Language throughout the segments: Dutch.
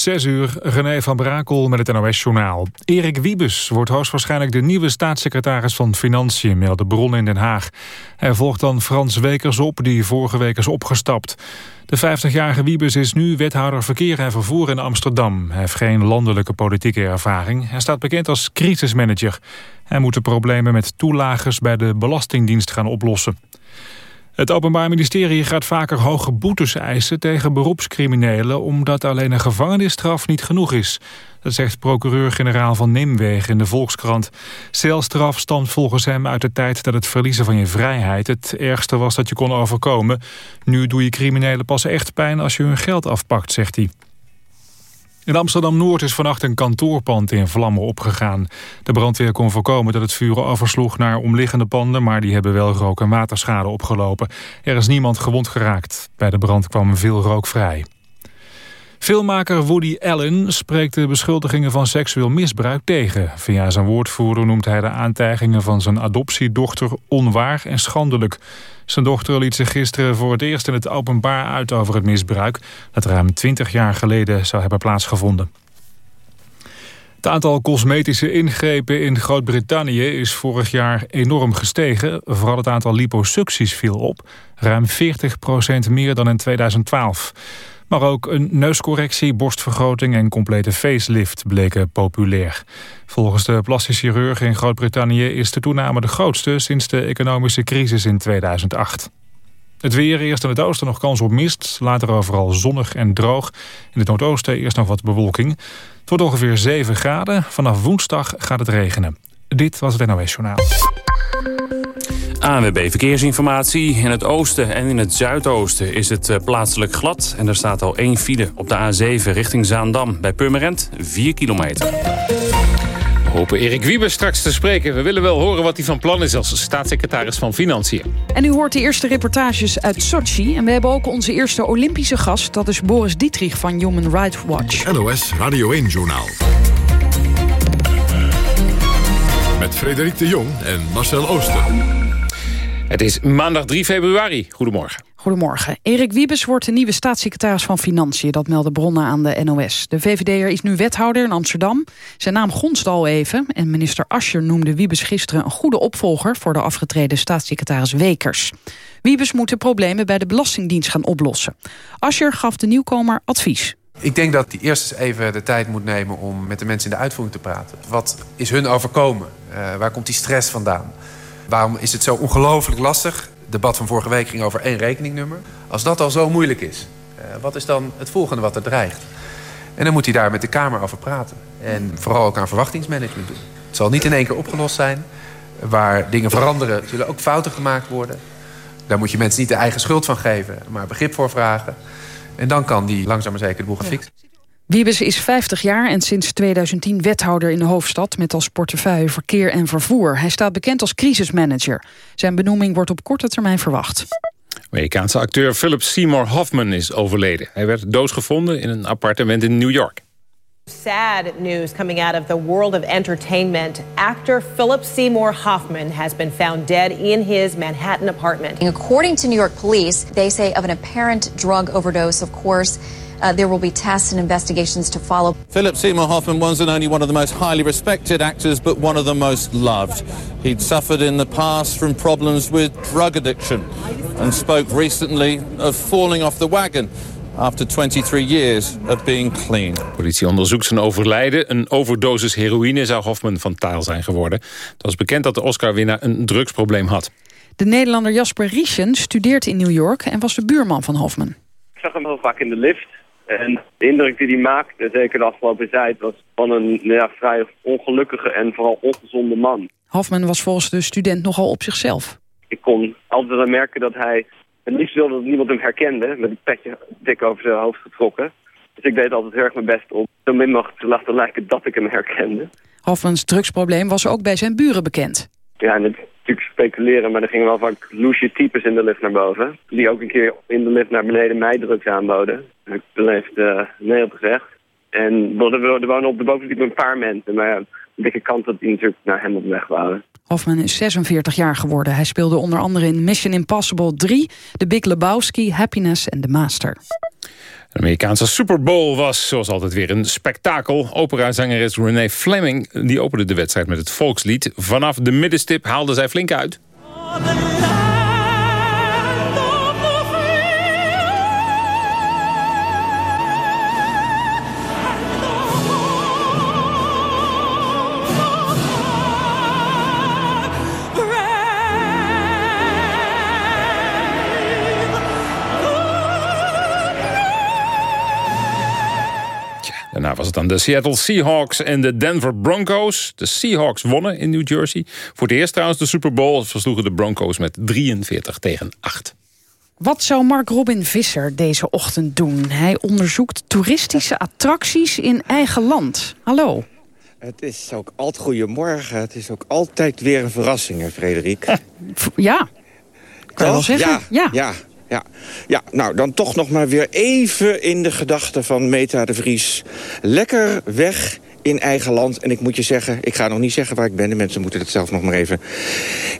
Zes uur, René van Brakel met het NOS-journaal. Erik Wiebes wordt hoogstwaarschijnlijk de nieuwe staatssecretaris van Financiën, melden bronnen in Den Haag. Hij volgt dan Frans Wekers op, die vorige week is opgestapt. De 50-jarige Wiebes is nu wethouder verkeer en vervoer in Amsterdam. Hij heeft geen landelijke politieke ervaring. Hij staat bekend als crisismanager. Hij moet de problemen met toelagers bij de Belastingdienst gaan oplossen. Het Openbaar Ministerie gaat vaker hoge boetes eisen tegen beroepscriminelen... omdat alleen een gevangenisstraf niet genoeg is. Dat zegt procureur-generaal van Nimwegen in de Volkskrant. Celstraf stamt volgens hem uit de tijd dat het verliezen van je vrijheid... het ergste was dat je kon overkomen. Nu doe je criminelen pas echt pijn als je hun geld afpakt, zegt hij. In Amsterdam-Noord is vannacht een kantoorpand in vlammen opgegaan. De brandweer kon voorkomen dat het vuur oversloeg naar omliggende panden... maar die hebben wel rook- en waterschade opgelopen. Er is niemand gewond geraakt. Bij de brand kwam veel rook vrij. Filmmaker Woody Allen spreekt de beschuldigingen van seksueel misbruik tegen. Via zijn woordvoerder noemt hij de aantijgingen van zijn adoptiedochter onwaar en schandelijk. Zijn dochter liet zich gisteren voor het eerst in het openbaar uit over het misbruik... dat ruim 20 jaar geleden zou hebben plaatsgevonden. Het aantal cosmetische ingrepen in Groot-Brittannië is vorig jaar enorm gestegen. Vooral het aantal liposucties viel op. Ruim 40% meer dan in 2012. Maar ook een neuscorrectie, borstvergroting en complete facelift bleken populair. Volgens de plastisch chirurg in Groot-Brittannië is de toename de grootste sinds de economische crisis in 2008. Het weer, eerst in het oosten nog kans op mist, later overal zonnig en droog. In het noordoosten eerst nog wat bewolking. Het wordt ongeveer 7 graden. Vanaf woensdag gaat het regenen. Dit was het NOS Journaal. ANWB Verkeersinformatie. In het oosten en in het zuidoosten is het eh, plaatselijk glad. En er staat al één file op de A7 richting Zaandam. Bij Purmerend 4 kilometer. We hopen Erik Wiebes straks te spreken. We willen wel horen wat hij van plan is als staatssecretaris van Financiën. En u hoort de eerste reportages uit Sochi. En we hebben ook onze eerste Olympische gast. Dat is Boris Dietrich van Human Rights Watch. NOS Radio 1-journaal. Met Frederik de Jong en Marcel Ooster. Het is maandag 3 februari. Goedemorgen. Goedemorgen. Erik Wiebes wordt de nieuwe staatssecretaris van Financiën. Dat melden bronnen aan de NOS. De VVD'er is nu wethouder in Amsterdam. Zijn naam gonst al even. En minister Ascher noemde Wiebes gisteren een goede opvolger... voor de afgetreden staatssecretaris Wekers. Wiebes moet de problemen bij de Belastingdienst gaan oplossen. Ascher gaf de nieuwkomer advies. Ik denk dat hij eerst eens even de tijd moet nemen om met de mensen in de uitvoering te praten. Wat is hun overkomen? Uh, waar komt die stress vandaan? Waarom is het zo ongelooflijk lastig? Het debat van vorige week ging over één rekeningnummer. Als dat al zo moeilijk is, uh, wat is dan het volgende wat er dreigt? En dan moet hij daar met de Kamer over praten. En vooral ook aan verwachtingsmanagement doen. Het zal niet in één keer opgelost zijn. Waar dingen veranderen, zullen ook fouten gemaakt worden. Daar moet je mensen niet de eigen schuld van geven, maar begrip voor vragen. En dan kan die langzaam maar zeker de boel gaan fixen. Wiebes is 50 jaar en sinds 2010 wethouder in de hoofdstad... met als portefeuille verkeer en vervoer. Hij staat bekend als crisismanager. Zijn benoeming wordt op korte termijn verwacht. Amerikaanse acteur Philip Seymour Hoffman is overleden. Hij werd doodgevonden in een appartement in New York. Sad news coming out of the world of entertainment. Actor Philip Seymour Hoffman has been found dead in his Manhattan apartment. According to New York police, they say of an apparent drug overdose, of course. Uh, there will be tests and investigations to follow. Philip Seymour Hoffman wasn't only one of the most highly respected actors, but one of the most loved. He'd suffered in the past from problems with drug addiction and spoke recently of falling off the wagon after 23 years of being clean. Politie onderzoekt zijn overlijden. Een overdosis heroïne zou Hoffman van taal zijn geworden. Het was bekend dat de Oscar-winnaar een drugsprobleem had. De Nederlander Jasper Rieschen studeert in New York en was de buurman van Hoffman. Ik zag hem heel vaak in de lift. En de indruk die hij maakte, zeker de afgelopen tijd, was van een ja, vrij ongelukkige en vooral ongezonde man. Hoffman was volgens de student nogal op zichzelf. Ik kon altijd wel merken dat hij het liefst wilde dat niemand hem herkende, met een petje dik over zijn hoofd getrokken. Dus ik deed altijd heel erg mijn best om zo min mogelijk te laten lijken dat ik hem herkende. Hoffmans drugsprobleem was ook bij zijn buren bekend. Ja, en het natuurlijk speculeren, maar er gingen wel vaak loesje types in de lift naar boven. Die ook een keer in de lift naar beneden mij drugs aanboden. Ik beleefde uh, nee op gezegd. En er wonen op de bovenverdieping een paar mensen, maar ja, de dikke kans dat die natuurlijk naar hem op weg waren. Hoffman is 46 jaar geworden. Hij speelde onder andere in Mission Impossible 3, The Big Lebowski, Happiness en The Master. De Amerikaanse Super Bowl was zoals altijd weer een spektakel. Operazangeres Renee Fleming die opende de wedstrijd met het volkslied. Vanaf de middenstip haalde zij flink uit. Daarna was het dan de Seattle Seahawks en de Denver Broncos. De Seahawks wonnen in New Jersey. Voor het eerst trouwens de Super Bowl versloegen de Broncos met 43 tegen 8. Wat zou Mark Robin Visser deze ochtend doen? Hij onderzoekt toeristische attracties in eigen land. Hallo. Het is ook altijd goedemorgen. Het is ook altijd weer een verrassing, hè, Frederik. Ja, kan je wel zeggen. Ja, Ja. ja. Ja, ja. nou dan toch nog maar weer even in de gedachten van Meta de Vries. Lekker weg in eigen land. En ik moet je zeggen, ik ga nog niet zeggen waar ik ben. De mensen moeten het zelf nog maar even,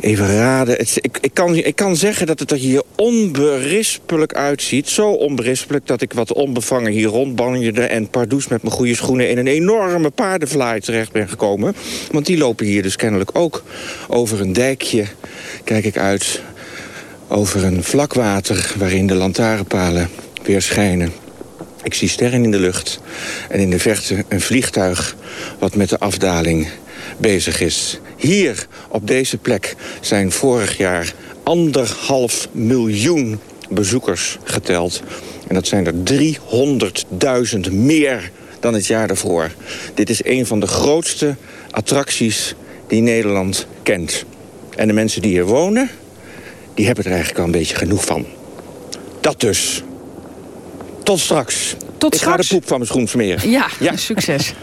even raden. Het, ik, ik, kan, ik kan zeggen dat het er hier onberispelijk uitziet. Zo onberispelijk dat ik wat onbevangen hier rondbanjerde... en pardoes met mijn goede schoenen in een enorme paardenvlaai terecht ben gekomen. Want die lopen hier dus kennelijk ook over een dijkje. Kijk ik uit over een vlak water waarin de lantaarnpalen weer schijnen. Ik zie sterren in de lucht en in de verte een vliegtuig wat met de afdaling bezig is. Hier, op deze plek, zijn vorig jaar anderhalf miljoen bezoekers geteld. En dat zijn er 300.000 meer dan het jaar daarvoor. Dit is een van de grootste attracties die Nederland kent. En de mensen die hier wonen, die hebben er eigenlijk al een beetje genoeg van. Dat dus. Tot straks. Tot Ik ga de poep van mijn schoen smeren. Ja, succes.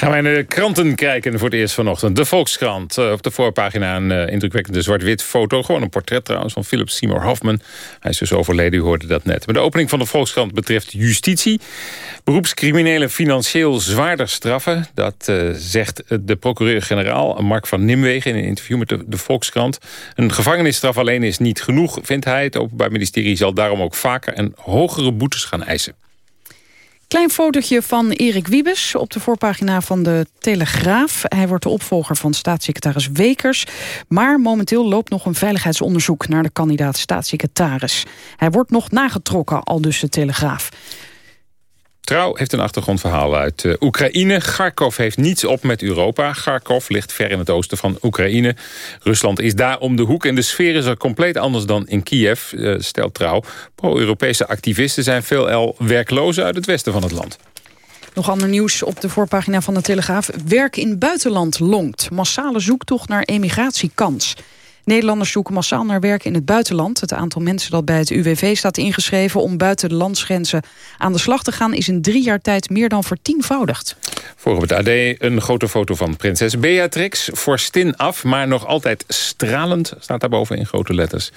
Gaan wij naar de kranten kijken voor het eerst vanochtend. De Volkskrant. Eh, op de voorpagina een eh, indrukwekkende zwart-wit foto. Gewoon een portret trouwens van Philip Seymour Hoffman. Hij is dus overleden, u hoorde dat net. Maar de opening van de Volkskrant betreft justitie. Beroepscriminelen financieel zwaarder straffen. Dat eh, zegt de procureur-generaal Mark van Nimwegen... in een interview met de, de Volkskrant. Een gevangenisstraf alleen is niet genoeg, vindt hij. Het Openbaar Ministerie zal daarom ook vaker... en hogere boetes gaan eisen. Klein fotootje van Erik Wiebes op de voorpagina van de Telegraaf. Hij wordt de opvolger van staatssecretaris Wekers. Maar momenteel loopt nog een veiligheidsonderzoek... naar de kandidaat staatssecretaris. Hij wordt nog nagetrokken, al dus de Telegraaf. Trouw heeft een achtergrondverhaal uit eh, Oekraïne. Kharkov heeft niets op met Europa. Kharkov ligt ver in het oosten van Oekraïne. Rusland is daar om de hoek en de sfeer is er compleet anders dan in Kiev, eh, stelt Trouw. Pro-Europese activisten zijn veelal werklozen uit het westen van het land. Nog ander nieuws op de voorpagina van de Telegraaf. Werk in buitenland longt. Massale zoektocht naar emigratiekans. Nederlanders zoeken massaal naar werk in het buitenland. Het aantal mensen dat bij het UWV staat ingeschreven... om buiten de landsgrenzen aan de slag te gaan... is in drie jaar tijd meer dan vertienvoudigd. Voor op het AD een grote foto van prinses Beatrix. Vorstin af, maar nog altijd stralend, staat daarboven in grote letters.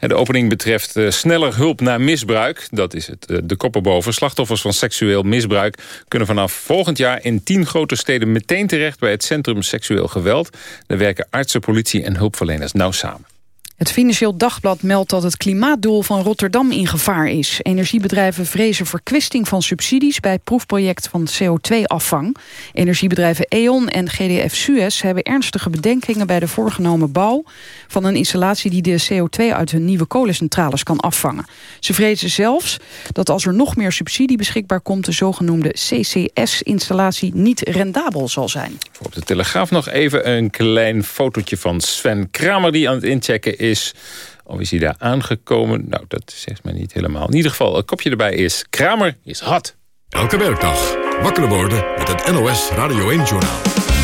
En de opening betreft eh, sneller hulp na misbruik. Dat is het, eh, de kop erboven. Slachtoffers van seksueel misbruik kunnen vanaf volgend jaar... in tien grote steden meteen terecht bij het Centrum Seksueel Geweld. Daar werken artsen, politie en hulpverleners nauw samen. Het Financieel Dagblad meldt dat het klimaatdoel van Rotterdam in gevaar is. Energiebedrijven vrezen verkwisting van subsidies bij het proefproject van CO2-afvang. Energiebedrijven E.ON en GDF Suez hebben ernstige bedenkingen bij de voorgenomen bouw van een installatie die de CO2 uit hun nieuwe kolencentrales kan afvangen. Ze vrezen zelfs dat als er nog meer subsidie beschikbaar komt, de zogenoemde CCS-installatie niet rendabel zal zijn. Voor op de Telegraaf nog even een klein fotootje van Sven Kramer... die aan het inchecken is. Of is hij daar aangekomen? Nou, dat zegt mij niet helemaal. In ieder geval, het kopje erbij is... Kramer is hot. Elke werkdag wakker worden met het NOS Radio 1-journaal.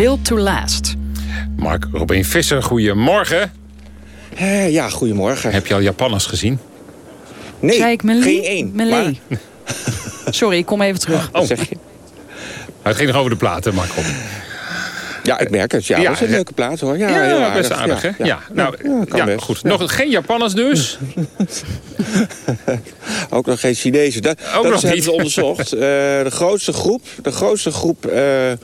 Built to Last. Mark Robin Visser, goedemorgen. Eh, ja, goedemorgen. Heb je al Japanners gezien? Nee, Zei ik Mali? geen één. Maar- Sorry, ik kom even terug. Oh. Zeg je? Het ging nog over de platen, Mark Robin. Ja, ik merk het. Ja, Ja, dat is een ja. leuke plaat hoor. Ja, Ja, heel best aardig, hè? Ja, nou, Ja, kan ja, best. goed. Ja. Nog geen Japanners dus? Ook nog geen Chinezen. Dat, Ook dat nog hebben ze onderzocht. Eh, de grootste groep, de grootste groep eh, eh,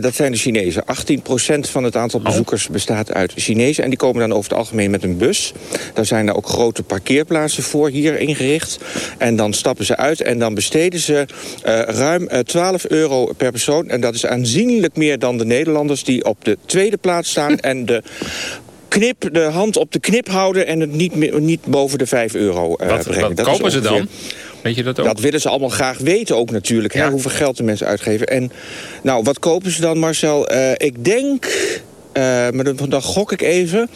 dat zijn de Chinezen. 18% van het Oh. aantal bezoekers bestaat uit Chinezen. En die komen dan over het algemeen met een bus. Daar zijn er ook grote parkeerplaatsen voor hier ingericht. En dan stappen ze uit en dan besteden ze ruim eh, 12 euro per persoon. En dat is aanzienlijk meer dan de Nederlanders... die op de tweede plaats staan en de... Knip, de hand op de knip houden en het niet, niet boven de 5 euro Wat, brengen. wat Dat kopen ze dan? Weet je dat ook? dat willen ze allemaal graag weten ook natuurlijk. Hè, hoeveel geld de mensen uitgeven. En nou, wat kopen ze dan, Marcel? Eh, ik denk, eh, maar dan, dan gok ik even,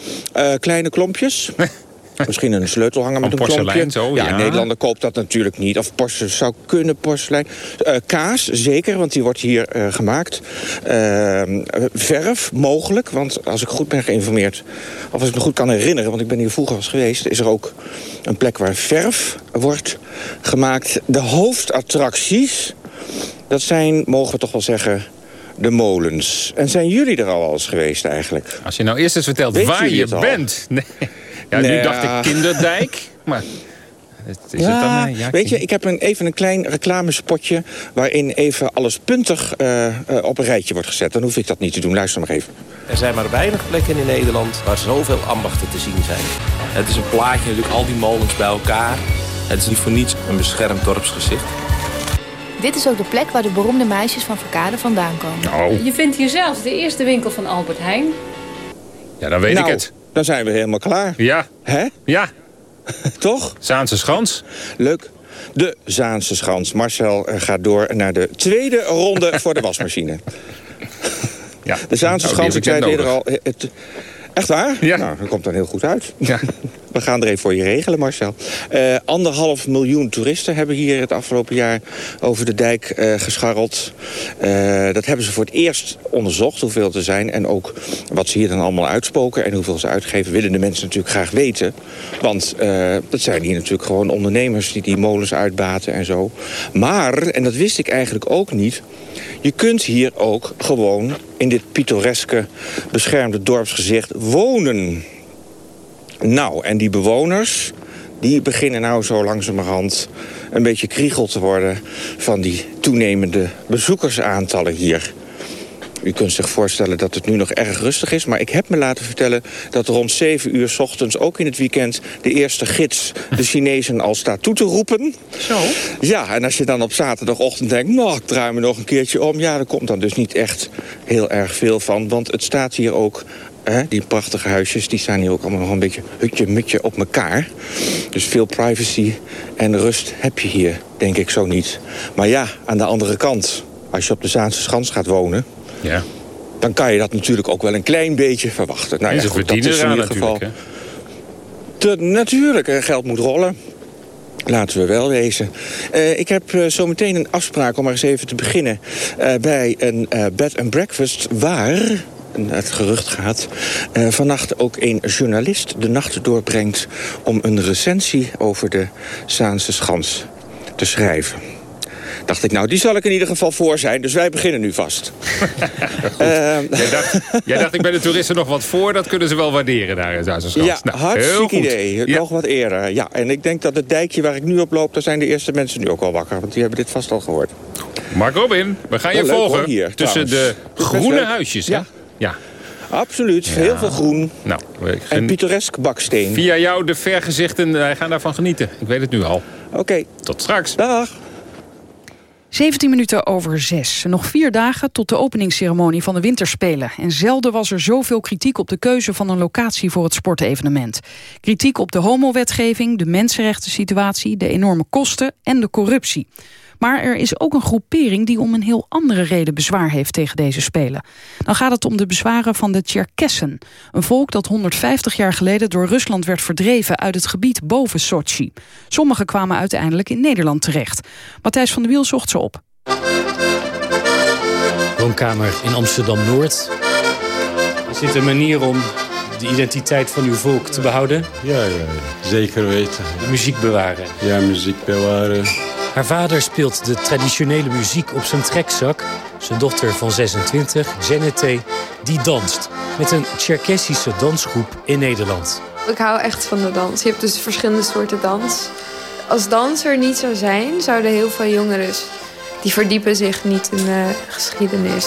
kleine klompjes. Misschien een sleutelhanger met een porselein, klompje. zo, ja, ja. een Nederlander koopt dat natuurlijk niet. Of porse, zou kunnen porselein. Eh, kaas, zeker, want die wordt hier eh, gemaakt. Eh, verf, mogelijk. Want als ik goed ben geïnformeerd... of als ik me goed kan herinneren, want ik ben hier vroeger was geweest... is er ook een plek waar verf wordt gemaakt. De hoofdattracties, dat zijn, mogen we toch wel zeggen... de molens. En zijn jullie er al eens geweest eigenlijk? Als je nou eerst eens vertelt Weet waar je bent. Nee. Ja, nu dacht ja. ik Kinderdijk. Maar het is ja, het dan? ja, weet je, ik heb een, even een klein reclamespotje... waarin even alles puntig eh, eh, op een rijtje wordt gezet. Dan hoef ik dat niet te doen. Luister maar even. Er zijn maar weinig plekken in Nederland waar zoveel ambachten te zien zijn. Het is een plaatje natuurlijk al die molens bij elkaar. Het is niet voor niets een beschermd dorpsgezicht. Dit is ook de plek waar de beroemde meisjes van Verkade vandaan komen. Oh, Je vindt hier zelfs de eerste winkel van Albert Heijn. ja, dan weet nou, ik het. Dan zijn we helemaal klaar. Ja, Hè? ja. Toch? Zaanse Schans. Leuk. De Zaanse Schans. Marcel eh, gaat door naar de tweede ronde voor de wasmachine. Ja. De Zaanse Nou, die Schans, ik zei eerder al... Het, echt waar? Ja. Nou, dat komt dan heel goed uit. Ja. We gaan er even voor je regelen, Marcel. Eh, anderhalf miljoen toeristen hebben hier het afgelopen jaar over de dijk eh, gescharreld. Eh, dat hebben ze voor het eerst onderzocht, hoeveel er zijn. En ook wat ze hier dan allemaal uitspoken en hoeveel ze uitgeven... willen de mensen natuurlijk graag weten. Want dat zijn hier natuurlijk gewoon ondernemers die die molens uitbaten en zo. Maar, en dat wist ik eigenlijk ook niet... je kunt hier ook gewoon in dit pittoreske beschermde dorpsgezicht wonen... Nou, en die bewoners, die beginnen nou zo langzamerhand een beetje kriegel te worden van die toenemende bezoekersaantallen hier. U kunt zich voorstellen dat het nu nog erg rustig is... maar ik heb me laten vertellen dat rond 7 uur 's ochtends... ook in het weekend de eerste gids de Chinezen al staat toe te roepen. Zo? Ja, en als je dan op zaterdagochtend denkt... nou, ik draai me nog een keertje om... ja, daar komt dan dus niet echt heel erg veel van. Want het staat hier ook... Hè, die prachtige huisjes, die staan hier ook allemaal nog een beetje hutje-mutje op elkaar. Dus veel privacy en rust heb je hier, denk ik zo niet. Maar ja, aan de andere kant, als je op de Zaanse Schans gaat wonen... Ja. dan kan je dat natuurlijk ook wel een klein beetje verwachten. Nou En ja, ze goed, dat is in ieder geval... Te- natuurlijk, eh, geld moet rollen. Laten we wel wezen. Eh, ik heb eh, zo meteen een afspraak om maar eens even te beginnen... bij een bed and breakfast waar... Het gerucht gaat, vannacht ook een journalist de nacht doorbrengt... om een recensie over de Zaanse Schans te schrijven. Dacht ik, nou, die zal ik in ieder geval voor zijn. Dus wij beginnen nu vast. Ehm, Jij dacht, jij dacht, ik ben de toeristen nog wat voor. Dat kunnen ze wel waarderen daar in Schans. Ja, Nou, hartstikke idee. Ja. Nog wat eerder. Ja, en ik denk dat het dijkje waar ik nu op loop... daar zijn de eerste mensen nu ook wel wakker. Want die hebben dit vast al gehoord. Mark Robin, we gaan je volgen. hier, tussen trouwens. de groene huisjes. Ja. Ja. Absoluut. Heel veel groen. Nou, En pittoresk baksteen. via jou de vergezichten, wij gaan daarvan genieten. Ik weet het nu al. Oké. Tot straks. Dag. 17 minuten over 6. Nog vier dagen tot de openingsceremonie van de Winterspelen. En zelden was er zoveel kritiek op de keuze van een locatie voor het sportevenement. Kritiek op de homowetgeving, de mensenrechten-situatie... de enorme kosten en de corruptie. Maar er is ook een groepering die om een heel andere reden bezwaar heeft tegen deze Spelen. Dan gaat het om de bezwaren van de Tjerkessen. Een volk dat 150 jaar geleden door Rusland werd verdreven uit het gebied boven Sochi. Sommigen kwamen uiteindelijk in Nederland terecht. Matthijs van der Wiel zocht ze op. woonkamer in Amsterdam-Noord. Is dit een manier om de identiteit van uw volk te behouden? Ja, ja, zeker weten. De muziek bewaren? Ja, muziek bewaren. Haar vader speelt de traditionele muziek op zijn trekzak. Zijn dochter van 26, Zenete, die danst met een Cherkessische dansgroep in Nederland. Ik hou echt van de dans. Je hebt dus verschillende soorten dans. Als danser niet zou zijn, zouden heel veel jongeren... die verdiepen zich niet in de geschiedenis.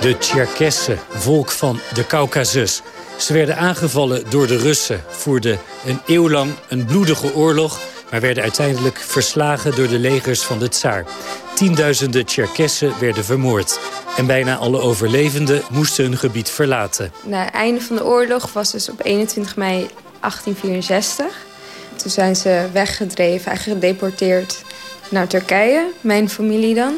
De Cherkessen, volk van de Caucasus. Ze werden aangevallen door de Russen, voerden een eeuw lang een bloedige oorlog... maar werden uiteindelijk verslagen door de legers van de tsaar. Tienduizenden Cherkessen werden vermoord. En bijna alle overlevenden moesten hun gebied verlaten. Na het einde van de oorlog was dus op 21 mei 1864. Toen zijn ze weggedreven, eigenlijk gedeporteerd naar Turkije. Mijn familie dan.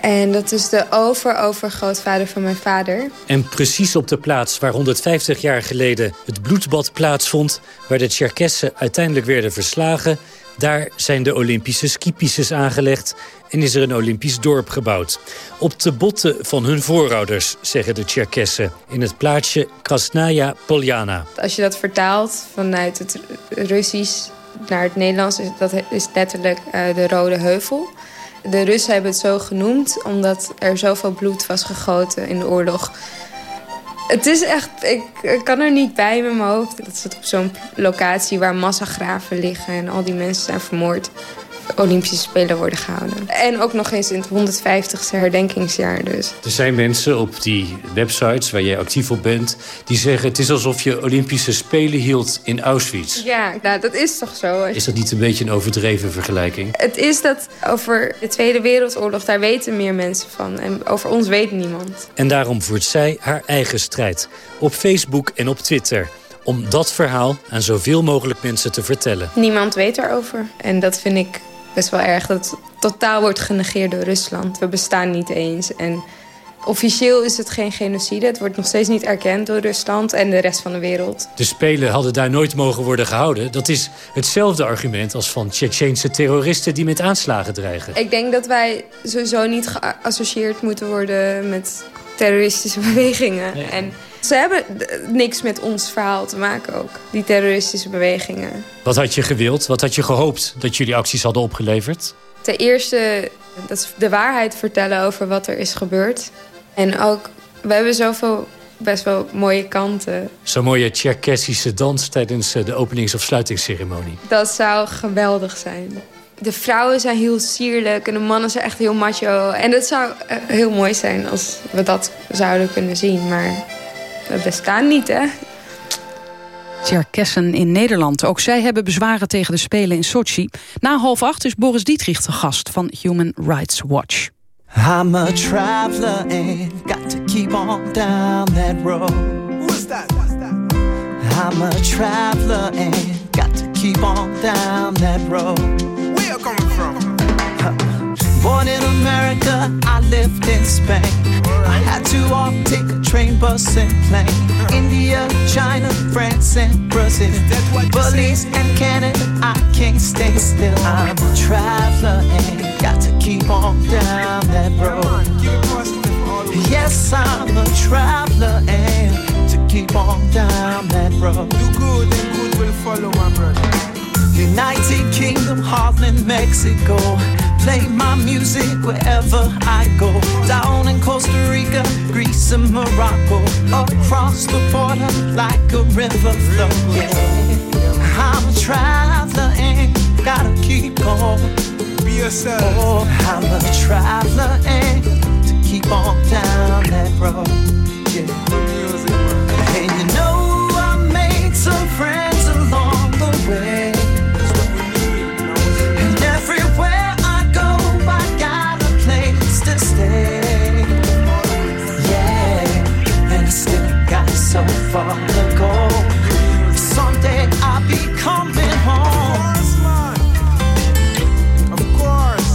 En dat is de over-overgrootvader van mijn vader. En precies op de plaats waar 150 jaar geleden het bloedbad plaatsvond... waar de Cherkessen uiteindelijk werden verslagen... daar zijn de Olympische skipistes aangelegd en is er een Olympisch dorp gebouwd. Op de botten van hun voorouders, zeggen de Cherkessen... in het plaatsje Krasnaya Poljana. Als je dat vertaalt vanuit het Russisch naar het Nederlands... is dat is letterlijk uh, de Rode Heuvel... De Russen hebben het zo genoemd omdat er zoveel bloed was gegoten in de oorlog. Het is echt, ik, kan er niet bij met mijn hoofd. Dat is op zo'n locatie waar massagraven liggen en al die mensen zijn vermoord. Olympische Spelen worden gehouden. En ook nog eens in het 150ste herdenkingsjaar dus. Er zijn mensen op die websites waar jij actief op bent... die zeggen het is alsof je Olympische Spelen hield in Auschwitz. Ja, nou, dat is toch zo. Is dat niet een beetje een overdreven vergelijking? Het is dat over de Tweede Wereldoorlog, daar weten meer mensen van. En over ons weet niemand. En daarom voert zij haar eigen strijd. Op Facebook en op Twitter om dat verhaal aan zoveel mogelijk mensen te vertellen. Niemand weet erover. En dat vind ik best wel erg. Dat het totaal wordt genegeerd door Rusland. We bestaan niet eens. En officieel is het geen genocide. Het wordt nog steeds niet erkend door Rusland en de rest van de wereld. De Spelen hadden daar nooit mogen worden gehouden. Dat is hetzelfde argument als van Tsjetsjeense terroristen... die met aanslagen dreigen. Ik denk dat wij sowieso niet geassocieerd moeten worden... met terroristische bewegingen. Nee. En ze hebben niks met ons verhaal te maken ook, die terroristische bewegingen. Wat had je gewild? Wat had je gehoopt dat jullie acties hadden opgeleverd? Ten eerste dat de waarheid vertellen over wat er is gebeurd. En ook, we hebben zoveel best wel mooie kanten. Zo'n mooie Tjerkessische dans tijdens de openings- of sluitingsceremonie. Dat zou geweldig zijn. De vrouwen zijn heel sierlijk en de mannen zijn echt heel macho. En het zou heel mooi zijn als we dat zouden kunnen zien, maar we bestaan niet, hè? Cherkessen in Nederland. Ook zij hebben bezwaren tegen de Spelen in Sochi. Na half acht is Boris Dietrich te gast van Human Rights Watch. I'm a traveler and got to keep on down that road. Who's that? I'm a traveler and got to keep on down that road. Where you coming from? Born in America, I lived in Spain. I had to walk, take a train, bus, and plane. India, China, France, and Brazil. Police and Canada, I can't stay still. I'm a traveler and got to keep on down that road. Yes, I'm a traveler and to keep on down that road. Do good and good will follow, my brother. United Kingdom, Holland, Mexico. Play my music wherever I go. Down in Costa Rica, Greece, and Morocco. Across the border like a river flow. Yeah. I'm a traveler and gotta keep going. Be yourself. Oh, I'm a traveler and to keep on down that road. Yeah. far to go. Someday I'll be coming home. Of course, man. Of course.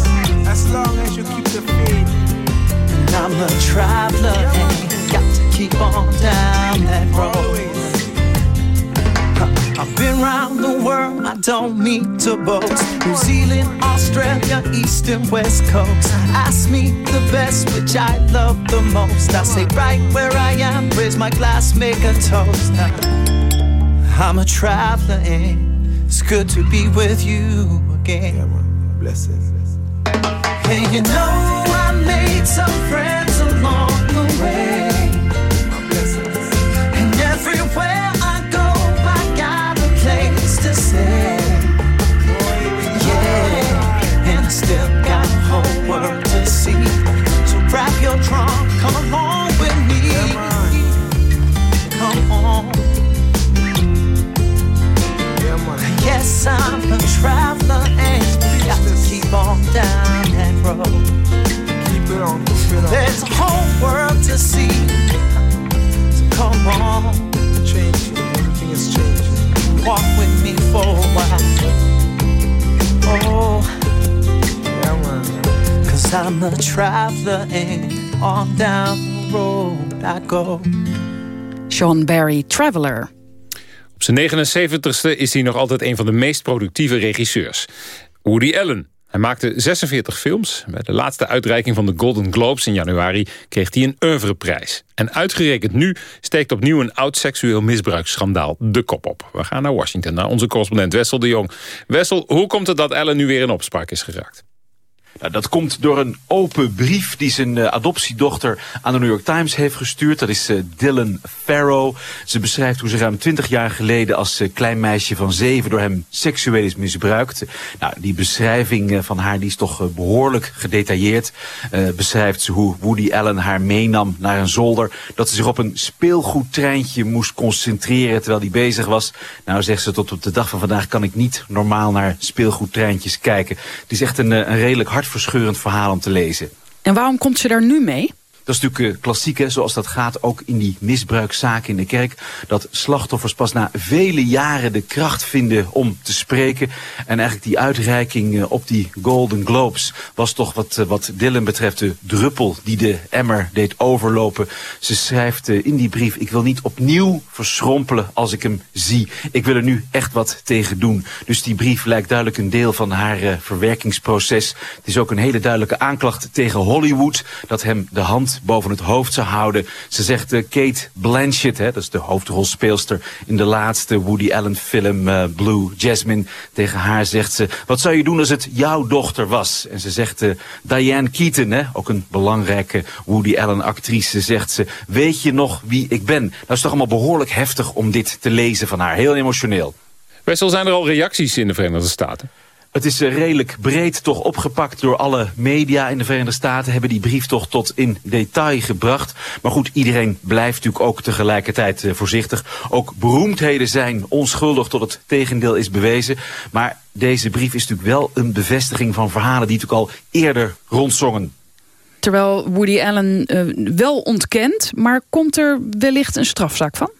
As long as you keep the faith. And I'm a traveler yeah, and got to keep on down that road world, I don't need to boast. New Zealand, Australia, East and West Coast. Ask me the best, which I love the most. I say, right where I am, raise my glass, make a toast. I'm a traveler, and it's good to be with you again. Yeah, man. Bless it. And you know, I made some friends along the way. Still got a whole world to see. So grab your trunk, come along with me. Come on. Yes, I'm a traveler and got to keep on down that road. Keep it on, keep it on. There's a whole world to see. So come on. Changing, everything is changing. Walk with me for a while. Oh, I'm a traveler and on down the road I go. Sean Barry, Traveler. Op zijn 79ste is hij nog altijd een van de meest productieve regisseurs. Woody Allen. Hij maakte 46 films. Bij de laatste uitreiking van de Golden Globes in januari kreeg hij een oeuvreprijs. En uitgerekend nu steekt opnieuw een oud seksueel misbruiksschandaal de kop op. We gaan naar Washington, naar onze correspondent Wessel de Jong. Wessel, hoe komt het dat Allen nu weer in opspraak is geraakt? Nou, dat komt door een open brief die zijn eh, adoptiedochter aan de New York Times heeft gestuurd. Dat is eh, Dylan Farrow. Ze beschrijft hoe ze ruim 20 jaar geleden als eh, klein meisje van zeven door hem seksueel is misbruikt. Nou, die beschrijving van haar die is toch eh, behoorlijk gedetailleerd. Beschrijft ze hoe Woody Allen haar meenam naar een zolder. Dat ze zich op een speelgoedtreintje moest concentreren terwijl die bezig was. Nou, zegt ze, tot op de dag van vandaag kan ik niet normaal naar speelgoedtreintjes kijken. Het is echt een, een redelijk hartverscheurend verhaal om te lezen. En waarom komt ze daar nu mee? Dat is natuurlijk uh, klassiek, hè, zoals dat gaat ook in die misbruikzaken in de kerk. Dat slachtoffers pas na vele jaren de kracht vinden om te spreken. En eigenlijk die uitreiking uh, op die Golden Globes was toch wat, uh, wat Dylan betreft de druppel die de emmer deed overlopen. Ze schrijft in die brief, ik wil niet opnieuw verschrompelen als ik hem zie. Ik wil er nu echt wat tegen doen. Dus die brief lijkt duidelijk een deel van haar verwerkingsproces. Het is ook een hele duidelijke aanklacht tegen Hollywood dat hem de hand boven het hoofd zou houden. Ze zegt uh, Kate Blanchett, hè, dat is de hoofdrolspeelster in de laatste Woody Allen film uh, Blue Jasmine. Tegen haar zegt ze, wat zou je doen als het jouw dochter was? En ze zegt uh, Diane Keaton, hè, ook een belangrijke Woody Allen actrice, zegt ze, weet je nog wie ik ben? Dat is toch allemaal behoorlijk heftig om dit te lezen van haar. Heel emotioneel. Wessel, zijn er al reacties in de Verenigde Staten? Het is redelijk breed toch opgepakt door alle media in de Verenigde Staten. Hebben die brief toch tot in detail gebracht. Maar goed, iedereen blijft natuurlijk ook tegelijkertijd voorzichtig. Ook beroemdheden zijn onschuldig tot het tegendeel is bewezen. Maar deze brief is natuurlijk wel een bevestiging van verhalen die natuurlijk al eerder rondzongen. Terwijl Woody Allen uh, wel ontkent, maar komt er wellicht een strafzaak van?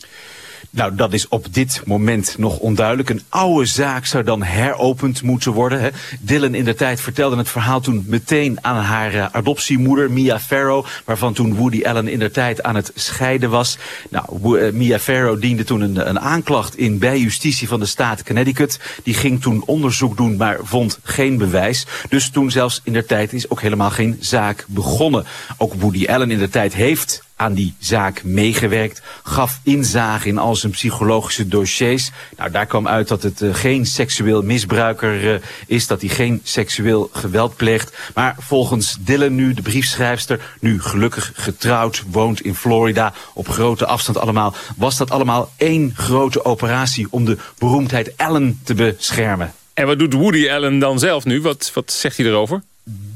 Nou, dat is op dit moment nog onduidelijk. Een oude zaak zou dan heropend moeten worden. Hè. Dylan in de tijd vertelde het verhaal toen meteen aan haar uh, adoptiemoeder, Mia Farrow, waarvan toen Woody Allen in de tijd aan het scheiden was. Nou, uh, Mia Farrow diende toen een, een, aanklacht in bij justitie van de staat Connecticut. Die ging toen onderzoek doen, maar vond geen bewijs. Dus toen zelfs in de tijd is ook helemaal geen zaak begonnen. Ook Woody Allen in de tijd heeft aan die zaak meegewerkt. Gaf inzage in al zijn psychologische dossiers. Nou, daar kwam uit dat het uh, geen seksueel misbruiker uh, is. Dat hij geen seksueel geweld pleegt. Maar volgens Dylan nu, de briefschrijfster, nu gelukkig getrouwd, woont in Florida. Op grote afstand allemaal. Was dat allemaal één grote operatie om de beroemdheid Allen te beschermen. En wat doet Woody Allen dan zelf nu? Wat, wat zegt hij erover?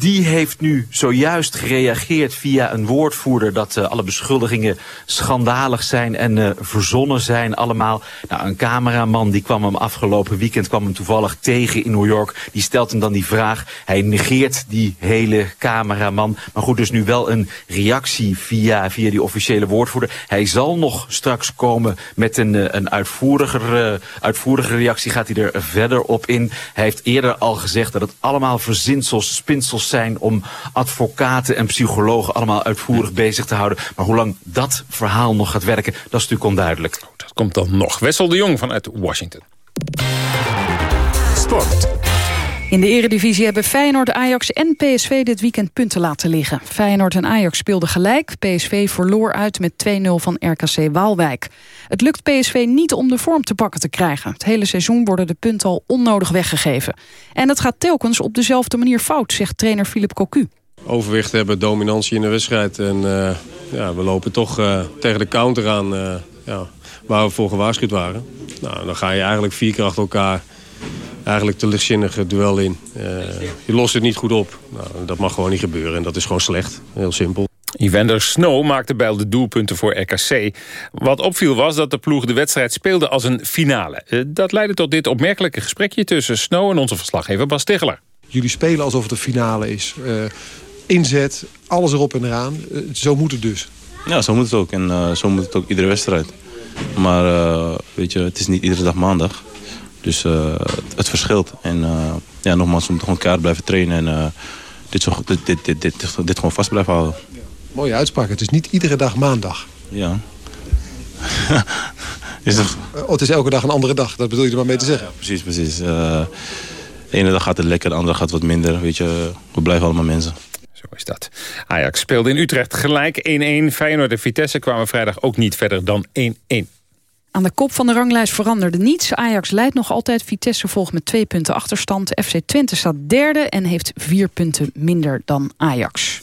Die heeft nu zojuist gereageerd via een woordvoerder... dat uh, alle beschuldigingen schandalig zijn en uh, verzonnen zijn allemaal. Nou, een cameraman die kwam hem afgelopen weekend kwam hem toevallig tegen in New York. Die stelt hem dan die vraag. Hij negeert die hele cameraman. Maar goed, dus nu wel een reactie via, via die officiële woordvoerder. Hij zal nog straks komen met een, uh, een uitvoeriger, uitvoerige reactie. Gaat hij er verder op in. Hij heeft eerder al gezegd dat het allemaal verzinsels, zijn om advocaten en psychologen allemaal uitvoerig bezig te houden. Maar hoe lang dat verhaal nog gaat werken, dat is natuurlijk onduidelijk. Dat komt dan nog. Wessel de Jong vanuit Washington. Sport. In de eredivisie hebben Feyenoord, Ajax en PSV dit weekend punten laten liggen. Feyenoord en Ajax speelden gelijk. PSV verloor uit met 2-0 van RKC Waalwijk. Het lukt PSV niet om de vorm te pakken te krijgen. Het hele seizoen worden de punten al onnodig weggegeven. En het gaat telkens op dezelfde manier fout, zegt trainer Philip Cocu. Overwicht hebben, dominantie in de wedstrijd. En eh, ja, we lopen toch eh, tegen de counter aan eh, ja, waar we voor gewaarschuwd waren. Nou, dan ga je eigenlijk vier keer achter elkaar eigenlijk te lichtzinnige duel in. Eh, je lost het niet goed op. Nou, dat mag gewoon niet gebeuren en dat is gewoon slecht. Heel simpel. Evander Snow maakte bij de doelpunten voor RKC. Wat opviel was dat de ploeg de wedstrijd speelde als een finale. Eh, Dat leidde tot dit opmerkelijke gesprekje tussen Snow en onze verslaggever Bas Tegeler. Jullie spelen alsof het een finale is. Eh, inzet, alles erop en eraan. Zo moet het dus. Ja, zo moet het ook. En eh, zo moet het ook iedere wedstrijd. Maar eh, weet je, het is niet iedere dag maandag. Dus eh, het, het verschilt. En eh, ja, nogmaals, we moeten gewoon kaart blijven trainen. En eh, dit, zo, dit, dit, dit, dit, dit gewoon vast blijven houden. Mooie uitspraak. Het is niet iedere dag maandag. Ja. is toch... Eh, oh, het is elke dag een andere dag. Dat bedoel je er maar mee te zeggen. Precies, precies. Eh, de ene dag gaat het lekker, de andere gaat wat minder. Weet je, we blijven allemaal mensen. Zo is dat. Ajax speelde in Utrecht gelijk 1-1. Feyenoord en Vitesse kwamen vrijdag ook niet verder dan 1-1. Aan de kop van de ranglijst veranderde niets. Ajax leidt nog altijd. Vitesse volgt met twee punten achterstand. FC Twente staat derde en heeft vier punten minder dan Ajax.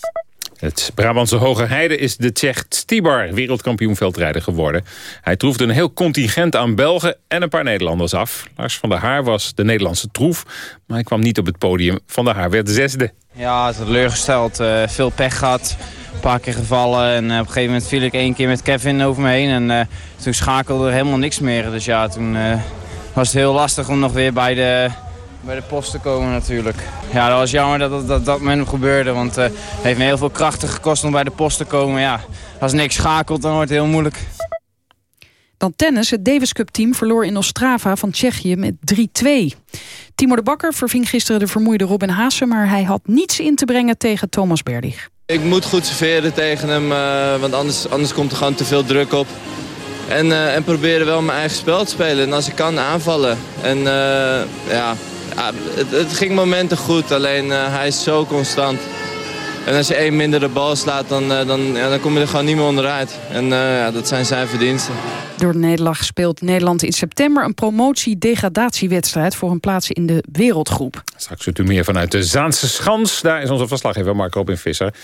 Het Brabantse Hoge Heide is de Tsjech Stibar wereldkampioen veldrijder geworden. Hij troefde een heel contingent aan Belgen en een paar Nederlanders af. Lars van der Haar was de Nederlandse troef, maar hij kwam niet op het podium. Van der Haar werd zesde. Ja, teleurgesteld. eh veel pech gehad. Een paar keer gevallen. En eh, op een gegeven moment viel ik één keer met Kevin over me heen. En eh, toen schakelde er helemaal niks meer. Dus ja, toen was het heel lastig om nog weer bij de, bij de post te komen natuurlijk. Ja, dat was jammer dat dat, dat, dat met hem gebeurde. Want eh, het heeft me heel veel krachten gekost om bij de post te komen. Ja, als niks schakelt, dan wordt het heel moeilijk. Dan tennis. Het Davis Cup team verloor in Ostrava van Tsjechië met 3-2. Timo de Bakker verving gisteren de vermoeide Robin Haase... maar hij had niets in te brengen tegen Thomas Berdig. Ik moet goed serveren tegen hem, eh, want anders, anders komt er gewoon te veel druk op. En, eh, en proberen wel mijn eigen spel te spelen. En als ik kan, aanvallen. En eh, ja, het, het ging momenten goed, alleen eh, hij is zo constant. En als je één minder de bal slaat, dan, eh, dan, ja, dan kom je er gewoon niet meer onderuit. En eh, ja, dat zijn zijn verdiensten. Door de nederlaag speelt Nederland in september... een promotie-degradatiewedstrijd voor een plaats in de wereldgroep. Straks hoort u meer vanuit de Zaanse Schans. Daar is onze verslaggever Marco Robin Visser.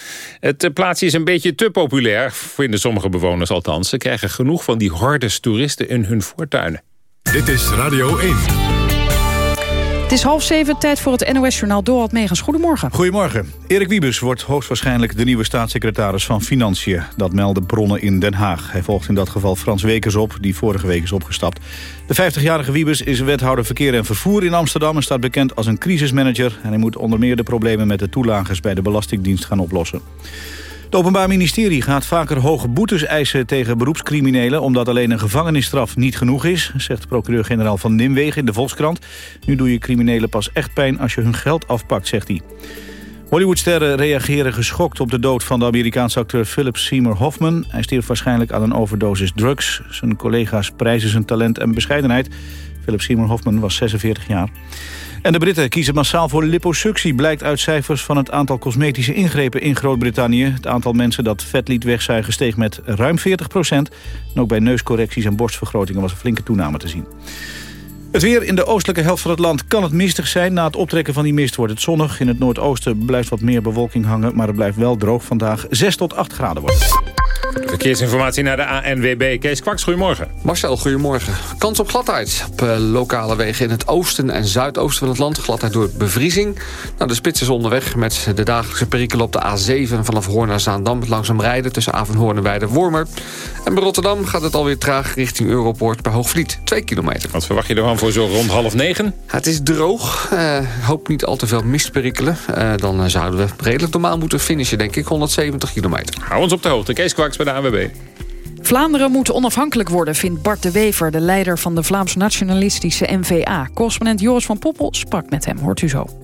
Het eh, plaatsje is een beetje te populair, vinden sommige bewoners althans. Ze krijgen genoeg van die hordes toeristen in hun voortuinen. Dit is Radio 1. Het is half zeven, tijd voor het NOS-journaal Dorald Megens. Goedemorgen. Goedemorgen. Erik Wiebes wordt hoogstwaarschijnlijk de nieuwe staatssecretaris van Financiën. Dat melden bronnen in Den Haag. Hij volgt in dat geval Frans Wekers op, die vorige week is opgestapt. De 50-jarige Wiebes is wethouder verkeer en vervoer in Amsterdam... en staat bekend als een crisismanager. En hij moet onder meer de problemen met de toelagers bij de Belastingdienst gaan oplossen. Het Openbaar Ministerie gaat vaker hoge boetes eisen tegen beroepscriminelen... omdat alleen een gevangenisstraf niet genoeg is, zegt procureur-generaal van Nimwegen in de Volkskrant. Nu doe je criminelen pas echt pijn als je hun geld afpakt, zegt hij. Hollywoodsterren reageren geschokt op de dood van de Amerikaanse acteur Philip Seymour Hoffman. Hij stierf waarschijnlijk aan een overdosis drugs. Zijn collega's prijzen zijn talent en bescheidenheid. Philip Seymour Hoffman was 46 jaar. En de Britten kiezen massaal voor liposuctie... blijkt uit cijfers van het aantal cosmetische ingrepen in Groot-Brittannië. Het aantal mensen dat vet liet wegzuigen steeg met ruim 40 procent. En ook bij neuscorrecties en borstvergrotingen was een flinke toename te zien. Het weer in de oostelijke helft van het land kan het mistig zijn. Na het optrekken van die mist wordt het zonnig. In het noordoosten blijft wat meer bewolking hangen... maar het blijft wel droog vandaag. 6 tot 8 graden wordt het. Verkeersinformatie naar de ANWB. Kees Kwaks, goedemorgen. Marcel, goedemorgen. Kans op gladheid op eh, lokale wegen in het oosten en zuidoosten van het land. Gladheid door bevriezing. Nou, de spits is onderweg met de dagelijkse perikelen op de A7... vanaf Hoorn naar Zaandam langzaam rijden tussen Avenhoorn en Weide-Wormer. En bij Rotterdam gaat het alweer traag richting Europoort bij Hoogvliet. 2 kilometer. Wat verwacht je ervan voor zo rond half negen? Het is droog. Eh, hoop niet al te veel mistperikelen. Eh, dan eh, zouden we redelijk normaal moeten finishen, denk ik. 170 kilometer. Hou ons op de hoogte. Kees Kwaks bij de ANWB. Vlaanderen moet onafhankelijk worden, vindt Bart de Wever... de leider van de Vlaams-nationalistische NVA. Correspondent Joris van Poppel sprak met hem. Hoort u zo.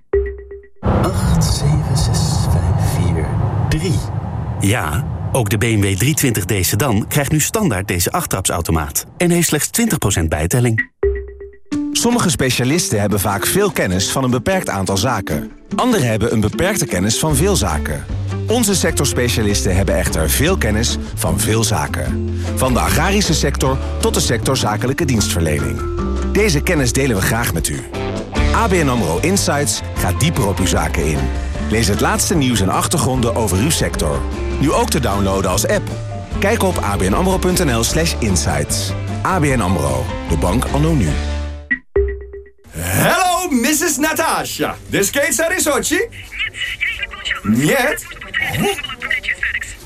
8, 7, 6, 5, 4, 3. Ja, ook de BMW 320d sedan krijgt nu standaard deze achttrapsautomaat. En heeft slechts 20% bijtelling. Sommige specialisten hebben vaak veel kennis van een beperkt aantal zaken. Anderen hebben een beperkte kennis van veel zaken. Onze sectorspecialisten hebben echter veel kennis van veel zaken. Van de agrarische sector tot de sector zakelijke dienstverlening. Deze kennis delen we graag met u. ABN AMRO Insights gaat dieper op uw zaken in. Lees het laatste nieuws en achtergronden over uw sector. Nu ook te downloaden als app. Kijk op abnamro.nl slash insights. ABN AMRO, de bank anno nu. Hello, Mrs. Natasha. The skates are in Sochi? Нет.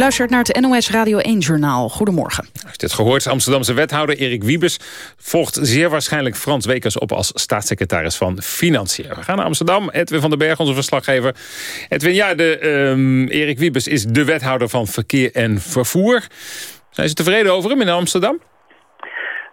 Luistert naar het NOS Radio 1-journaal. Goedemorgen. Als je dit gehoord, Amsterdamse wethouder Erik Wiebes... volgt zeer waarschijnlijk Frans Wekers op als staatssecretaris van Financiën. We gaan naar Amsterdam. Edwin van den Berg, onze verslaggever. Edwin, ja, de, um, Erik Wiebes is de wethouder van Verkeer en Vervoer. Zijn ze tevreden over hem in Amsterdam?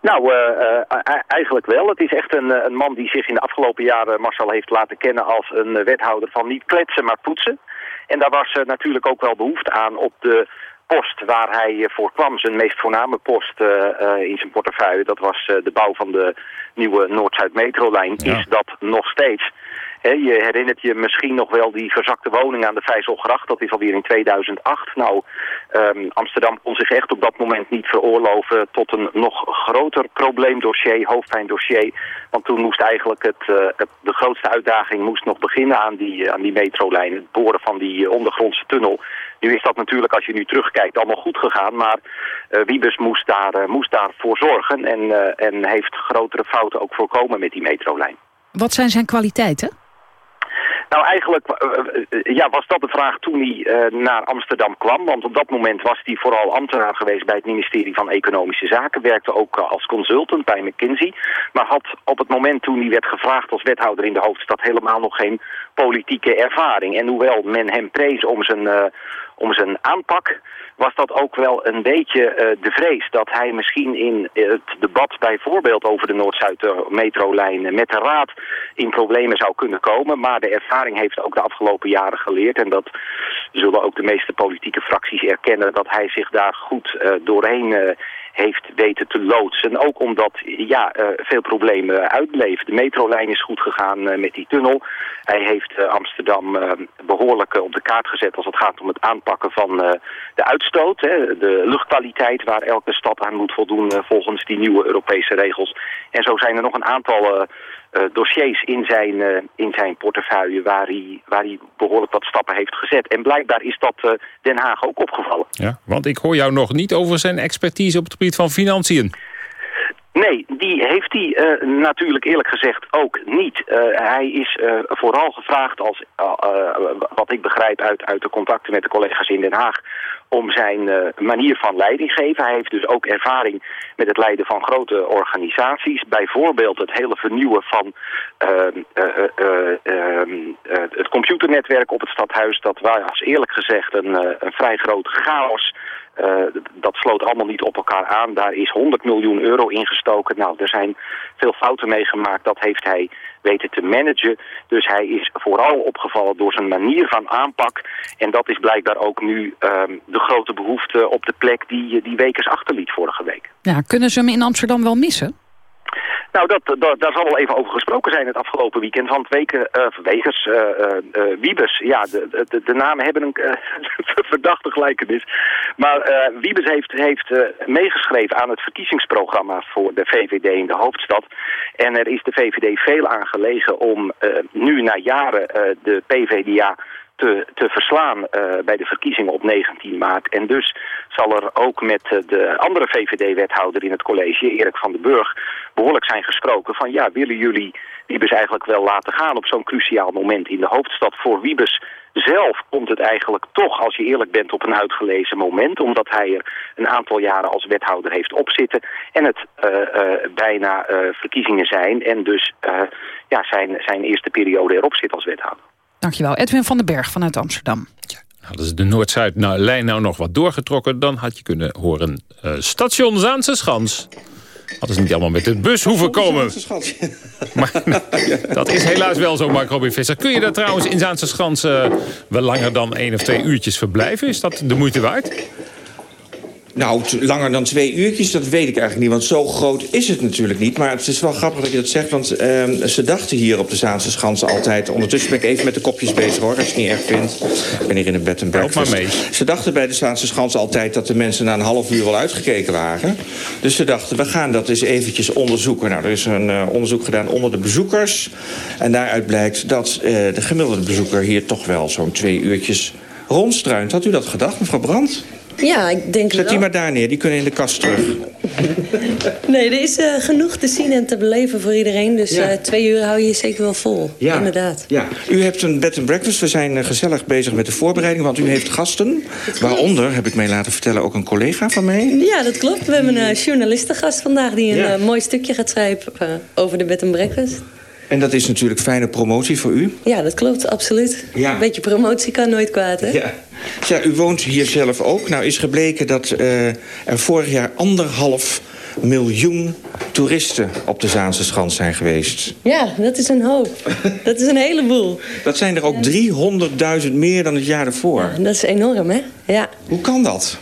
Nou, uh, uh, eigenlijk wel. Het is echt een, een, man die zich in de afgelopen jaren, Marcel, heeft laten kennen als een wethouder van niet kletsen, maar poetsen. En daar was natuurlijk ook wel behoefte aan op de post waar hij voor kwam. Zijn meest voorname post uh, in zijn portefeuille. Dat was de bouw van de nieuwe Noord-Zuid metrolijn. Ja. Is dat nog steeds. Je herinnert je misschien nog wel die verzakte woning aan de Vijzelgracht. Dat is alweer in 2008. Nou, um, Amsterdam kon zich echt op dat moment niet veroorloven tot een nog groter probleemdossier, hoofdpijndossier. Want toen moest eigenlijk het, het, de grootste uitdaging moest nog beginnen aan die, aan die metrolijn. Het boren van die ondergrondse tunnel. Nu is dat natuurlijk, als je nu terugkijkt, allemaal goed gegaan. Maar uh, moest, daar, uh, moest daarvoor zorgen en, en heeft grotere fouten ook voorkomen met die metrolijn. Wat zijn zijn kwaliteiten? Nou, eigenlijk ja, was dat de vraag toen hij uh, naar Amsterdam kwam. Want op dat moment was hij vooral ambtenaar geweest bij het ministerie van Economische Zaken. Werkte ook als consultant bij McKinsey. Maar had op het moment toen hij werd gevraagd als wethouder in de hoofdstad helemaal nog geen politieke ervaring. En hoewel men hem prees om zijn, om zijn aanpak was dat ook wel een beetje uh, de vrees dat hij misschien in het debat bijvoorbeeld over de Noord-Zuid-metrolijn met de Raad in problemen zou kunnen komen. Maar de ervaring heeft ook de afgelopen jaren geleerd en dat zullen ook de meeste politieke fracties erkennen dat hij zich daar goed uh, doorheen heeft weten te loodsen. Ook omdat ja, uh, veel problemen uitbleven. De metrolijn is goed gegaan uh, met die tunnel. Hij heeft uh, Amsterdam behoorlijk op de kaart gezet als het gaat om het aanpakken van de uitstoot. Hè, de luchtkwaliteit waar elke stad aan moet voldoen volgens die nieuwe Europese regels. En zo zijn er nog een aantal dossiers in zijn, uh, in zijn portefeuille waar hij, waar hij behoorlijk wat stappen heeft gezet. En blijkbaar is dat uh, Den Haag ook opgevallen. Ja, want ik hoor jou nog niet over zijn expertise op het gebied van financiën. Nee, die heeft hij uh, natuurlijk eerlijk gezegd ook niet. Uh, hij is uh, vooral gevraagd, als, wat ik begrijp uit, uit de contacten met de collega's in Den Haag, om zijn manier van leiding geven. Hij heeft dus ook ervaring met het leiden van grote organisaties. Bijvoorbeeld het hele vernieuwen van ehm, het computernetwerk op het stadhuis. Dat was eerlijk gezegd een, een vrij grote chaos. Uh, dat sloot allemaal niet op elkaar aan. Daar is 100 miljoen euro ingestoken. Nou, er zijn veel fouten meegemaakt. Dat heeft hij weten te managen. Dus hij is vooral opgevallen door zijn manier van aanpak. En dat is blijkbaar ook nu um, de grote behoefte op de plek die, die Wekers achterliet vorige week. Ja, kunnen ze hem in Amsterdam wel missen? Nou, dat, dat, daar zal wel even over gesproken zijn het afgelopen weekend. Want weken, uh, Wekers, uh, uh, Wiebes, ja, de, de, de namen hebben een verdachte gelijkenis. Maar Wiebes heeft, heeft meegeschreven aan het verkiezingsprogramma voor de VVD in de hoofdstad. En er is de VVD veel aan gelegen om nu na jaren de PVDA te, te verslaan uh, bij de verkiezingen op 19 maart. En dus zal er ook met uh, de andere VVD-wethouder in het college, Erik van den Burg, behoorlijk zijn gesproken van ja, willen jullie Wiebes eigenlijk wel laten gaan op zo'n cruciaal moment in de hoofdstad. Voor Wiebes zelf komt het eigenlijk toch, als je eerlijk bent, op een uitgelezen moment. Omdat hij er een aantal jaren als wethouder heeft opzitten. En het uh, bijna verkiezingen zijn. En dus ja, zijn, zijn eerste periode erop zit als wethouder. Dankjewel. Edwin van den Berg vanuit Amsterdam. Ja. Hadden ze de Noord-Zuid-lijn nou nog wat doorgetrokken... dan had je kunnen horen uh, station Zaanse Schans. Hadden ze niet allemaal met de bus hoeven komen. Maar nou, dat is helaas wel zo, Mark Robin Visser. Kun je daar trouwens in Zaanse Schans uh, wel langer dan één of twee uurtjes verblijven? Is dat de moeite waard? Nou, langer dan twee uurtjes, dat weet ik eigenlijk niet. Want zo groot is het natuurlijk niet. Maar het is wel grappig dat je dat zegt. Want uh, ze dachten hier op de Zaanse Schansen altijd... ondertussen ben ik even met de kopjes bezig, hoor, als je het niet erg vindt. Ik ben hier in de bed en breakfast. maar mee. Ze dachten bij de Zaanse Schansen altijd... dat de mensen na een half uur al uitgekeken waren. Dus ze dachten, we gaan dat eens eventjes onderzoeken. Nou, er is een uh, onderzoek gedaan onder de bezoekers. En daaruit blijkt dat uh, de gemiddelde bezoeker... hier toch wel zo'n twee uurtjes rondstruint. Had u dat gedacht, mevrouw Brandt? Ja, ik denk Zet die maar daar neer, die kunnen in de kast terug. nee, er is uh, genoeg te zien en te beleven voor iedereen. Dus ja. uh, twee uur hou je je zeker wel vol, ja. inderdaad. Ja. U hebt een bed and breakfast. We zijn uh, gezellig bezig met de voorbereiding, want u heeft gasten. Waaronder, heb ik mij laten vertellen, ook een collega van mij. Ja, dat klopt. We hebben een journalistengast vandaag... die een ja. mooi stukje gaat schrijven over de bed and breakfast. En dat is natuurlijk fijne promotie voor u. Ja, dat klopt, absoluut. Ja. Een beetje promotie kan nooit kwaad, hè? Ja. ja u woont hier zelf ook. Nou is gebleken dat uh, er vorig jaar anderhalf miljoen toeristen op de Zaanse Schans zijn geweest. Ja, dat is een hoop. dat is een heleboel. Dat zijn er ook 300.000 meer dan het jaar ervoor. Ja, dat is enorm, hè? Ja. Hoe kan dat?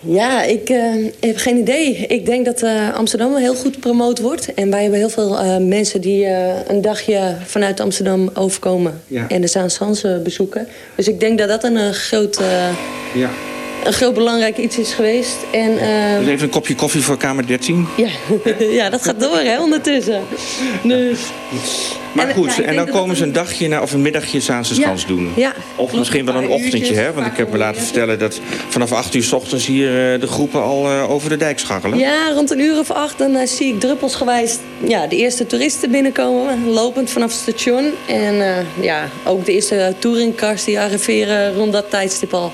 Ja, ik uh, heb geen idee. Ik denk dat uh, Amsterdam heel goed promoot wordt. En wij hebben heel veel uh, mensen die een dagje vanuit Amsterdam overkomen... Ja. en de Zaanschansen bezoeken. Dus ik denk dat dat een groot... ja. Een groot belangrijk iets is geweest. En, dus even een kopje koffie voor kamer 13? Ja, ja dat gaat door hè, ondertussen. Dus... Maar en, goed, nou, en dan komen ze een dagje naar, of een middagje Zaanse doen. Ja, of misschien wel een ochtendje, hè? Want ik heb me laten vertellen dat vanaf 8 uur s ochtends hier uh, de groepen al uh, over de dijk scharrelen. Ja, rond een uur of acht dan uh, zie ik druppelsgewijs ja, de eerste toeristen binnenkomen. Lopend vanaf het station. En ja, ook de eerste touringcars die arriveren rond dat tijdstip al.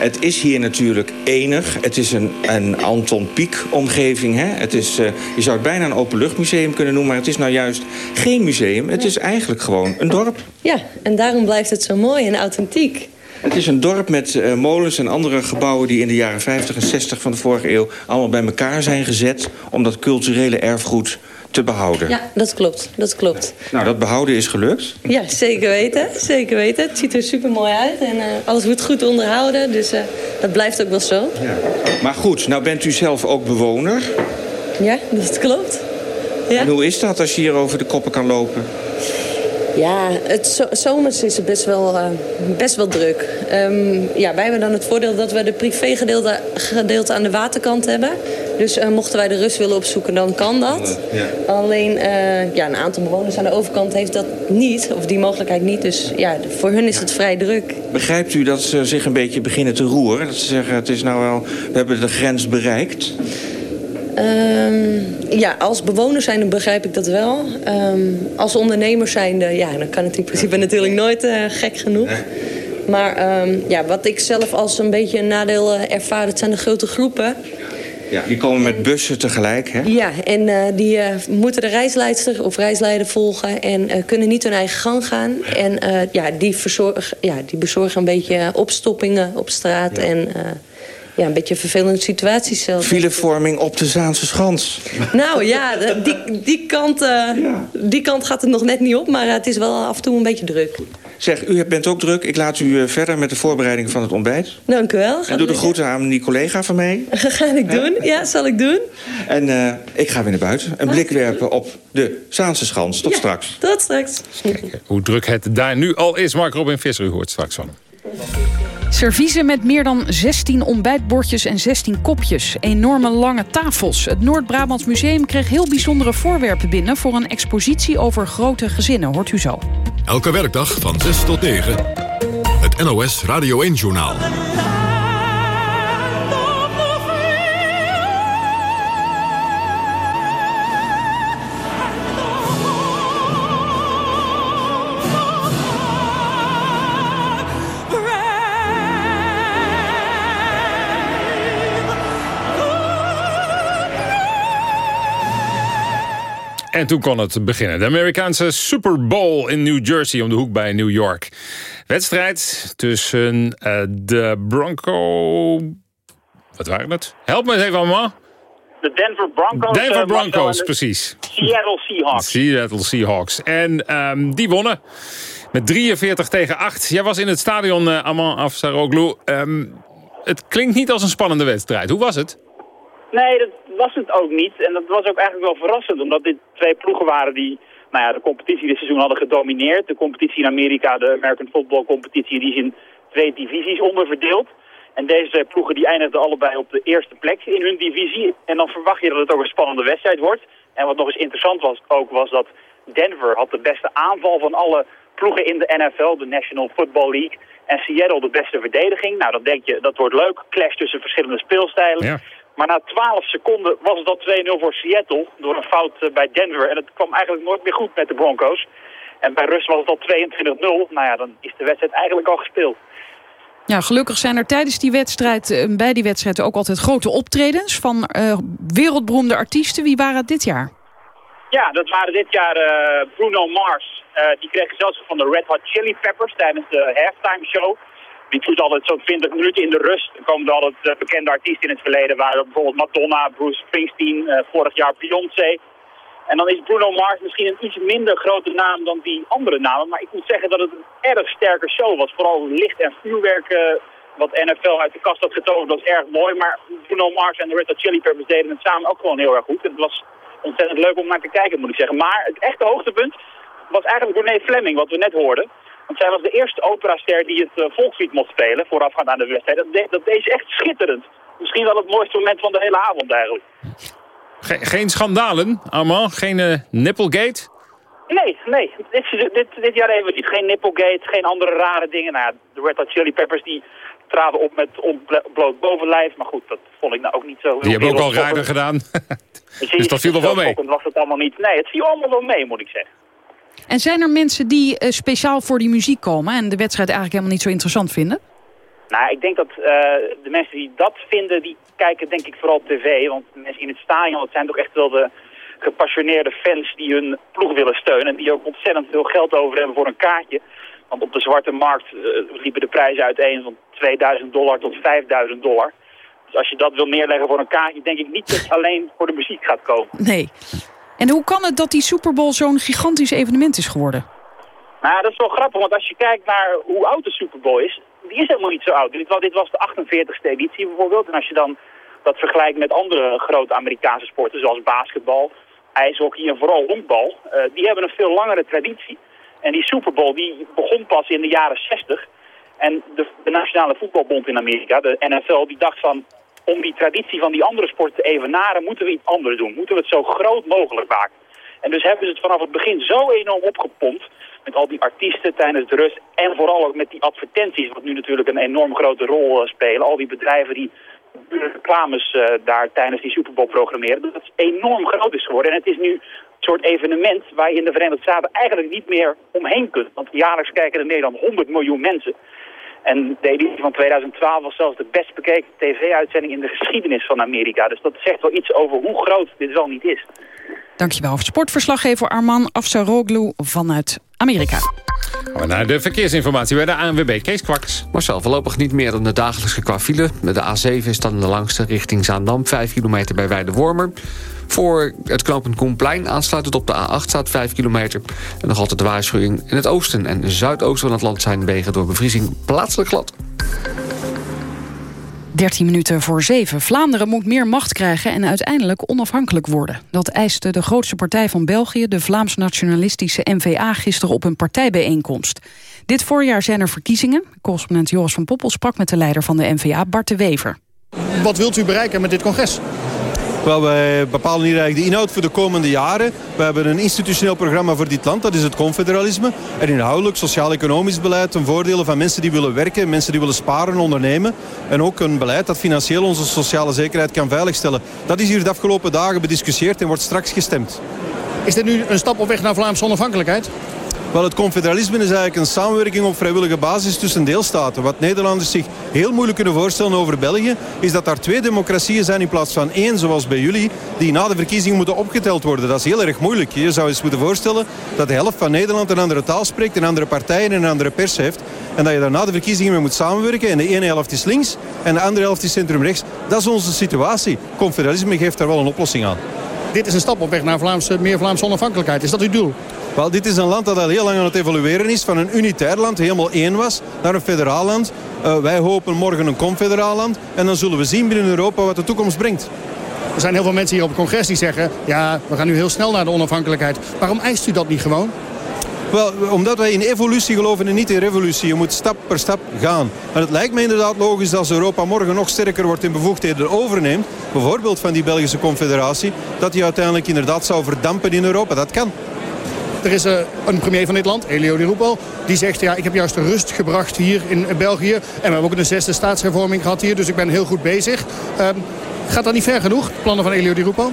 Het is hier natuurlijk enig. Het is een, een Anton Pieck-omgeving. Het is, uh, je zou het bijna een openluchtmuseum kunnen noemen... maar het is nou juist geen museum. Het is eigenlijk gewoon een dorp. Ja, en daarom blijft het zo mooi en authentiek. Het is een dorp met uh, molens en andere gebouwen... die in de jaren 50 en 60 van de vorige eeuw... allemaal bij elkaar zijn gezet... om dat culturele erfgoed te behouden. Ja, dat klopt. Dat klopt. Nou, dat behouden is gelukt. Ja, zeker weten. Zeker weten. Het ziet er super mooi uit en uh, alles wordt goed onderhouden. Dus uh, dat blijft ook wel zo. Ja. Maar goed, nou bent u zelf ook bewoner. Ja, dat klopt. Ja. En hoe is dat als je hier over de koppen kan lopen? Ja, het zo zomers is het best wel, uh, best wel druk. Um, ja, wij hebben dan het voordeel dat we de privégedeelte gedeelte aan de waterkant hebben. Dus uh, mochten wij de rust willen opzoeken, dan kan dat. Ja. Alleen uh, ja, een aantal bewoners aan de overkant heeft dat niet. Of die mogelijkheid niet. Dus ja, voor hun is het vrij druk. Begrijpt u dat ze zich een beetje beginnen te roeren? Dat ze zeggen, het is nou wel, we hebben de grens bereikt? Um, ja, als bewoner zijn, dan begrijp ik dat wel. Um, als ondernemer zijnde, ja, dan kan het in principe natuurlijk nooit uh, gek genoeg. Maar um, ja, wat ik zelf als een beetje een nadeel uh, ervaar, dat zijn de grote groepen. Ja, die komen met bussen tegelijk, hè? Ja, en uh, die uh, moeten de reisleidster of reisleider volgen... en uh, kunnen niet hun eigen gang gaan. En ja, die, verzorg, ja, die bezorgen een beetje opstoppingen op straat... Ja. en ja, een beetje vervelende situaties zelf. Filevorming op de Zaanse Schans. Nou ja, die, die, kant, uh, ja. die kant gaat het nog net niet op, maar het is wel af en toe een beetje druk. Zeg, u bent ook druk. Ik laat u eh, verder met de voorbereiding van het ontbijt. Dank u wel. En doe de groeten aan die collega van mij. Ga ik doen. Ja, zal ik doen. En uh, ik ga weer naar buiten. Een blik werpen op de Zaanse Schans. Tot ja, straks. Tot straks. Kijk, hoe druk het daar nu al is. Mark Robin Visser, u hoort straks van hem. Serviezen met meer dan 16 ontbijtbordjes en 16 kopjes. Enorme lange tafels. Het Noord-Brabants Museum kreeg heel bijzondere voorwerpen binnen... voor een expositie over grote gezinnen. Hoort u zo. Elke werkdag van 6 tot 9. Het NOS Radio 1-journaal. En toen kon het beginnen. De Amerikaanse Super Bowl in New Jersey om de hoek bij New York. Wedstrijd tussen uh, de Bronco... Wat waren het? Help me eens even allemaal. De Denver Broncos. Denver Broncos, uh, precies. Seattle Seahawks. Seattle Seahawks. En um, die wonnen met 43 tegen 8. Jij was in het stadion, uh, Aman Afsaroglu. Um, het klinkt niet als een spannende wedstrijd. Hoe was het? Nee, dat was het ook niet. En dat was ook eigenlijk wel verrassend, omdat dit twee ploegen waren die nou ja, de competitie dit seizoen hadden gedomineerd. De competitie in Amerika, de American Football competitie, die is in twee divisies onderverdeeld. En deze twee ploegen die eindigden allebei op de eerste plek in hun divisie. En dan verwacht je dat het ook een spannende wedstrijd wordt. En wat nog eens interessant was ook, was dat Denver had de beste aanval van alle ploegen in de NFL, de National Football League. En Seattle de beste verdediging. Nou, dan denk je, dat wordt leuk. Clash tussen verschillende speelstijlen. Ja. Maar na 12 seconden was het al 2-0 voor Seattle door een fout bij Denver. En het kwam eigenlijk nooit meer goed met de Broncos. En bij rust was het al 22-0. Nou ja, dan is de wedstrijd eigenlijk al gespeeld. Ja, gelukkig zijn er tijdens die wedstrijd, bij die wedstrijd ook altijd grote optredens van uh, wereldberoemde artiesten. Wie waren het dit jaar? Ja, dat waren dit jaar uh, Bruno Mars. Uh, die kreeg zelfs van de Red Hot Chili Peppers tijdens de halftime show. Die doet altijd zo'n 20 minuten in de rust. Er komen er uh, bekende artiesten in het verleden. Waren bijvoorbeeld Madonna, Bruce Springsteen, uh, vorig jaar Beyoncé. En dan is Bruno Mars misschien een iets minder grote naam dan die andere namen. Maar ik moet zeggen dat het een erg sterke show was. Vooral licht en vuurwerk uh, wat NFL uit de kast had getoond was erg mooi. Maar Bruno Mars en de Red Hot Chili Peppers deden het samen ook gewoon heel erg goed. Het was ontzettend leuk om naar te kijken moet ik zeggen. Maar het echte hoogtepunt was eigenlijk René Fleming wat we net hoorden. Want zij was de eerste operaster die het uh, volkslied mocht spelen, voorafgaand aan de wedstrijd. Dat, de, dat deed ze echt schitterend. Misschien wel het mooiste moment van de hele avond eigenlijk. Ge geen schandalen, Armand? Geen uh, nipplegate? Nee, nee. Dit, dit, dit jaar even niet. Geen nipplegate, geen andere rare dingen. Nou, de Red Hot Chili Peppers die traden op met ontbloot bovenlijf. Maar goed, dat vond ik nou ook niet zo... Die hebben ook al raarder gedaan. dus dat viel nog wel mee. was het allemaal niet. Nee, het viel allemaal wel mee, moet ik zeggen. En zijn er mensen die uh, speciaal voor die muziek komen... en de wedstrijd eigenlijk helemaal niet zo interessant vinden? Nou, ik denk dat uh, de mensen die dat vinden, die kijken denk ik vooral tv. Want de mensen in het stadion, het zijn toch echt wel de gepassioneerde fans die hun ploeg willen steunen. En die ook ontzettend veel geld over hebben voor een kaartje. Want op de zwarte markt uh, liepen de prijzen uiteen van 2000 dollar tot 5000 dollar. Dus als je dat wil neerleggen voor een kaartje, denk ik niet dat het alleen voor de muziek gaat komen. Nee. En hoe kan het dat die Super Bowl zo'n gigantisch evenement is geworden? Nou, dat is wel grappig, want als je kijkt naar hoe oud de Super Bowl is, die is helemaal niet zo oud. Dit was, de 48ste editie bijvoorbeeld. En als je dan dat vergelijkt met andere grote Amerikaanse sporten, zoals basketbal, ijshockey en vooral honkbal, uh, die hebben een veel langere traditie. En die Super Bowl die begon pas in de jaren 60. En de, de Nationale Voetbalbond in Amerika, de NFL, die dacht van om die traditie van die andere sporten te evenaren, moeten we iets anders doen. Moeten we het zo groot mogelijk maken. En dus hebben ze het vanaf het begin zo enorm opgepompt met al die artiesten tijdens de rust en vooral ook met die advertenties, wat nu natuurlijk een enorm grote rol uh, spelen. Al die bedrijven die reclames uh, daar tijdens die Super Bowl programmeren, dat het enorm groot is geworden. En het is nu een soort evenement waar je in de Verenigde Staten eigenlijk niet meer omheen kunt. Want jaarlijks kijken in Nederland 100 miljoen mensen. En de editie van 2012 was zelfs de best bekeken tv-uitzending in de geschiedenis van Amerika. Dus dat zegt wel iets over hoe groot dit wel niet is. Dankjewel. Sportverslaggever Arman Afsaroglu vanuit Amerika. Gaan we naar de verkeersinformatie bij de ANWB. Kees Kwaks. Marcel, voorlopig niet meer dan de dagelijkse qua file. Met de A7 is dan de langste richting Zaandam. 5 kilometer bij Weidewormer. Voor het knooppunt Koenplein aansluitend op de A8 staat 5 kilometer. En nog altijd de waarschuwing in het oosten en zuidoosten van het land... zijn wegen door bevriezing plaatselijk glad. 13 minuten voor 7. Vlaanderen moet meer macht krijgen en uiteindelijk onafhankelijk worden. Dat eiste de grootste partij van België, de Vlaams-nationalistische NVA... gisteren op een partijbijeenkomst. Dit voorjaar zijn er verkiezingen. Correspondent Joris van Poppel sprak met de leider van de NVA, Bart de Wever. Wat wilt u bereiken met dit congres? Wel, wij bepalen hier eigenlijk de inhoud voor de komende jaren. We hebben een institutioneel programma voor dit land, dat is het confederalisme. En inhoudelijk sociaal-economisch beleid ten voordele van mensen die willen werken, mensen die willen sparen, ondernemen. En ook een beleid dat financieel onze sociale zekerheid kan veiligstellen. Dat is hier de afgelopen dagen bediscussieerd en wordt straks gestemd. Is dit nu een stap op weg naar Vlaamse onafhankelijkheid? Wel, het confederalisme is eigenlijk een samenwerking op vrijwillige basis tussen deelstaten. Wat Nederlanders zich heel moeilijk kunnen voorstellen over België... is dat daar twee democratieën zijn in plaats van één, zoals bij jullie... die na de verkiezing moeten opgeteld worden. Dat is heel erg moeilijk. Je zou eens moeten voorstellen dat de helft van Nederland een andere taal spreekt... een andere partijen en een andere pers heeft. En dat je daar na de verkiezingen mee moet samenwerken. En de ene helft is links en de andere helft is centrum-rechts. Dat is onze situatie. Confederalisme geeft daar wel een oplossing aan. Dit is een stap op weg naar Vlaamse, meer Vlaamse onafhankelijkheid. Is dat uw doel? Wel, dit is een land dat al heel lang aan het evolueren is. Van een unitair land, helemaal één was, naar een federaal land. Uh, wij hopen morgen een confederaal land. En dan zullen we zien binnen Europa wat de toekomst brengt. Er zijn heel veel mensen hier op het congres die zeggen... ja, we gaan nu heel snel naar de onafhankelijkheid. Waarom eist u dat niet gewoon? Wel, omdat wij in evolutie geloven en niet in revolutie. Je moet stap per stap gaan. En het lijkt me inderdaad logisch dat als Europa morgen nog sterker wordt in bevoegdheden overneemt, bijvoorbeeld van die Belgische confederatie, dat die uiteindelijk inderdaad zou verdampen in Europa. Dat kan. Er is uh, een premier van dit land, Elio Di Rupo, die zegt... ja, ik heb juist de rust gebracht hier in België. En we hebben ook een zesde staatshervorming gehad hier, dus ik ben heel goed bezig. Uh, gaat dat niet ver genoeg, plannen van Elio Di Rupo?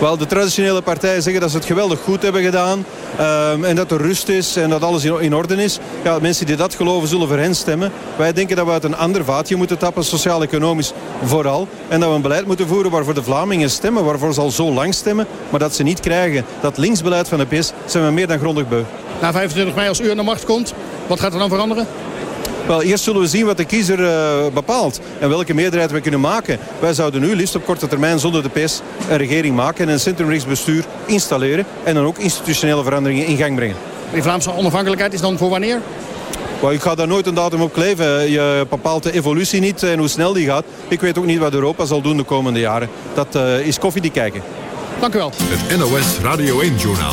Wel, de traditionele partijen zeggen dat ze het geweldig goed hebben gedaan. Um, en dat er rust is en dat alles in, orde is. Ja, mensen die dat geloven zullen voor hen stemmen. Wij denken dat we uit een ander vaatje moeten tappen, sociaal-economisch vooral. En dat we een beleid moeten voeren waarvoor de Vlamingen stemmen. Waarvoor ze al zo lang stemmen. Maar dat ze niet krijgen. Dat linksbeleid van de PS zijn we meer dan grondig beu. Na 25 mei als u aan de macht komt, wat gaat er dan veranderen? Wel, eerst zullen we zien wat de kiezer uh, bepaalt en welke meerderheid we kunnen maken. Wij zouden nu liefst op korte termijn zonder de PS een regering maken en een centrumrechtsbestuur installeren en dan ook institutionele veranderingen in gang brengen. Die Vlaamse onafhankelijkheid is dan voor wanneer? Ik ga daar nooit een datum op kleven. Je bepaalt de evolutie niet en hoe snel die gaat. Ik weet ook niet wat Europa zal doen de komende jaren. Dat uh, is koffie die kijken. Dank u wel. Het NOS Radio 1-journaal.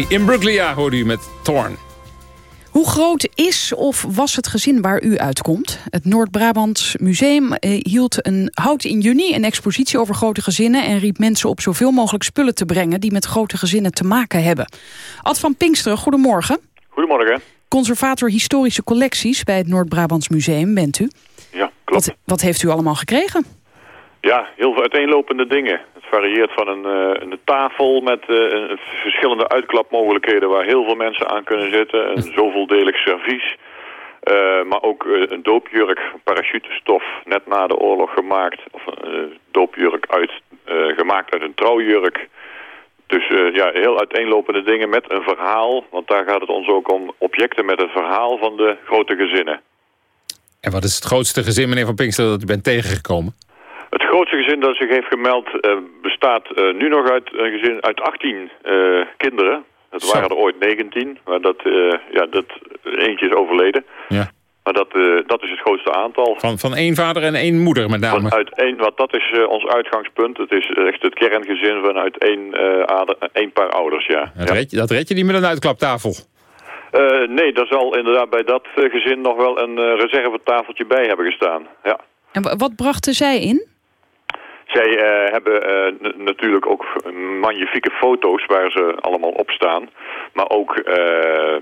Natalie Imbruglia hoorde u met Thorn. Hoe groot is of was het gezin waar u uitkomt? Het Noord-Brabants Museum eh, hield een, houdt in juni een expositie over grote gezinnen... en riep mensen op zoveel mogelijk spullen te brengen... die met grote gezinnen te maken hebben. Ad van Pinksteren, goedemorgen. Goedemorgen. Conservator historische collecties bij het Noord-Brabants Museum bent u. Ja, klopt. Wat, wat heeft u allemaal gekregen? Ja, heel veel uiteenlopende dingen. Het varieert van een, eh, een tafel met eh, een- verschillende uitklapmogelijkheden... waar heel veel mensen aan kunnen zitten. Een zoveeldelig servies. Eh, maar ook een doopjurk, parachutestof, net na de oorlog gemaakt. Of een doopjurk uit, gemaakt uit een trouwjurk. Dus ja, heel uiteenlopende dingen met een verhaal. Want daar gaat het ons ook om objecten met een verhaal van de grote gezinnen. En wat is het grootste gezin, meneer Van Pinkster, dat u bent tegengekomen? Het grootste gezin dat zich heeft gemeld eh, bestaat eh, nu nog uit een gezin uit 18 eh, kinderen. Het waren er ooit 19, maar dat, eh, ja, dat eentje is overleden. Ja. Maar dat, eh, dat is het grootste aantal. Van, van één vader en één moeder met name. Uit één, want dat is eh, ons uitgangspunt. Het is echt het kerngezin vanuit één, eh, ader, één paar ouders, ja. Dat, red je, dat red je niet met een uitklaptafel. Eh, nee, daar zal inderdaad bij dat gezin nog wel een eh, reservetafeltje bij hebben gestaan. Ja. En wa- wat brachten zij in? Zij eh, hebben eh, natuurlijk ook magnifieke foto's waar ze allemaal op staan. Maar ook eh,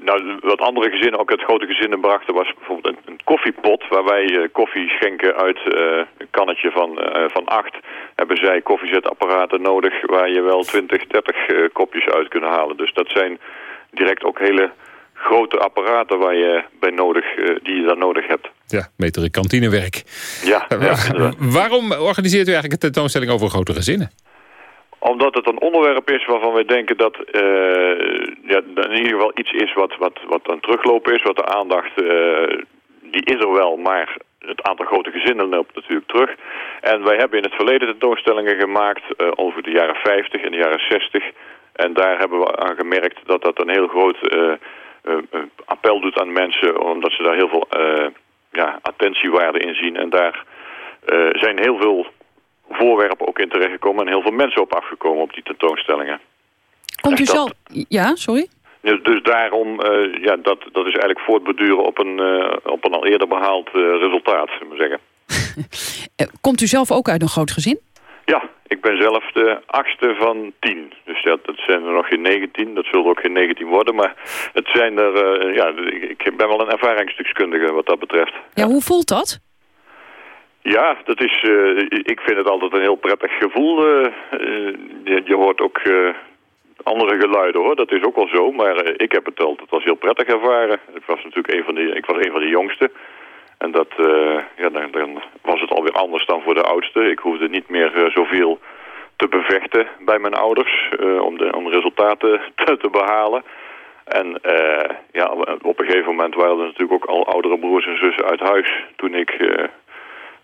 nou, wat andere gezinnen, ook uit grote gezinnen brachten, was bijvoorbeeld een, een koffiepot waar wij koffie schenken uit een kannetje van, van acht. Hebben zij koffiezetapparaten nodig waar je wel 20, 30 eh, kopjes uit kunnen halen. Dus dat zijn direct ook hele grote apparaten waar je bij nodig, eh, die je daar nodig hebt. Ja, betere kantinewerk. Ja. Waarom organiseert u eigenlijk een tentoonstelling over grote gezinnen? Omdat het een onderwerp is waarvan wij denken dat eh, ja, in ieder geval iets is wat, wat, wat aan teruglopen is. Wat de aandacht, eh, die is er wel, maar het aantal grote gezinnen loopt natuurlijk terug. En wij hebben in het verleden tentoonstellingen gemaakt over de jaren 50 en de jaren 60. En daar hebben we aan gemerkt dat dat een heel groot appel doet aan mensen. Omdat ze daar heel veel eh, ja, attentiewaarde in zien. En daar eh, zijn heel veel voorwerpen ook in terechtgekomen en heel veel mensen op afgekomen op die tentoonstellingen. Komt u dat- zelf... Ja, sorry? Dus, daarom, eh, ja, dat, dat is eigenlijk voortborduren op een, eh, op een al eerder behaald eh, resultaat, zullen we zeggen. Eh, Komt u zelf ook uit een groot gezin? Ja, ik ben zelf de achtste van tien. Dus ja, dat zijn er nog geen 19, dat zullen er ook geen 19 worden. Maar het zijn er, eh, ja, ik ik ben wel een ervaringsstukskundige wat dat betreft. Ja, hoe voelt dat? Ja, dat is, eh, ik vind het altijd een heel prettig gevoel. eh, je, je hoort ook andere geluiden hoor, dat is ook wel zo. Maar ik heb het altijd als heel prettig ervaren. Ik was natuurlijk een van die, ik was een van de jongsten. En dat, eh, ja, dan, dan was het alweer anders dan voor de oudste. Ik hoefde niet meer eh, zoveel te bevechten bij mijn ouders eh, om, de, om resultaten te, te behalen. En ja, op een gegeven moment waren er natuurlijk ook al oudere broers en zussen uit huis toen ik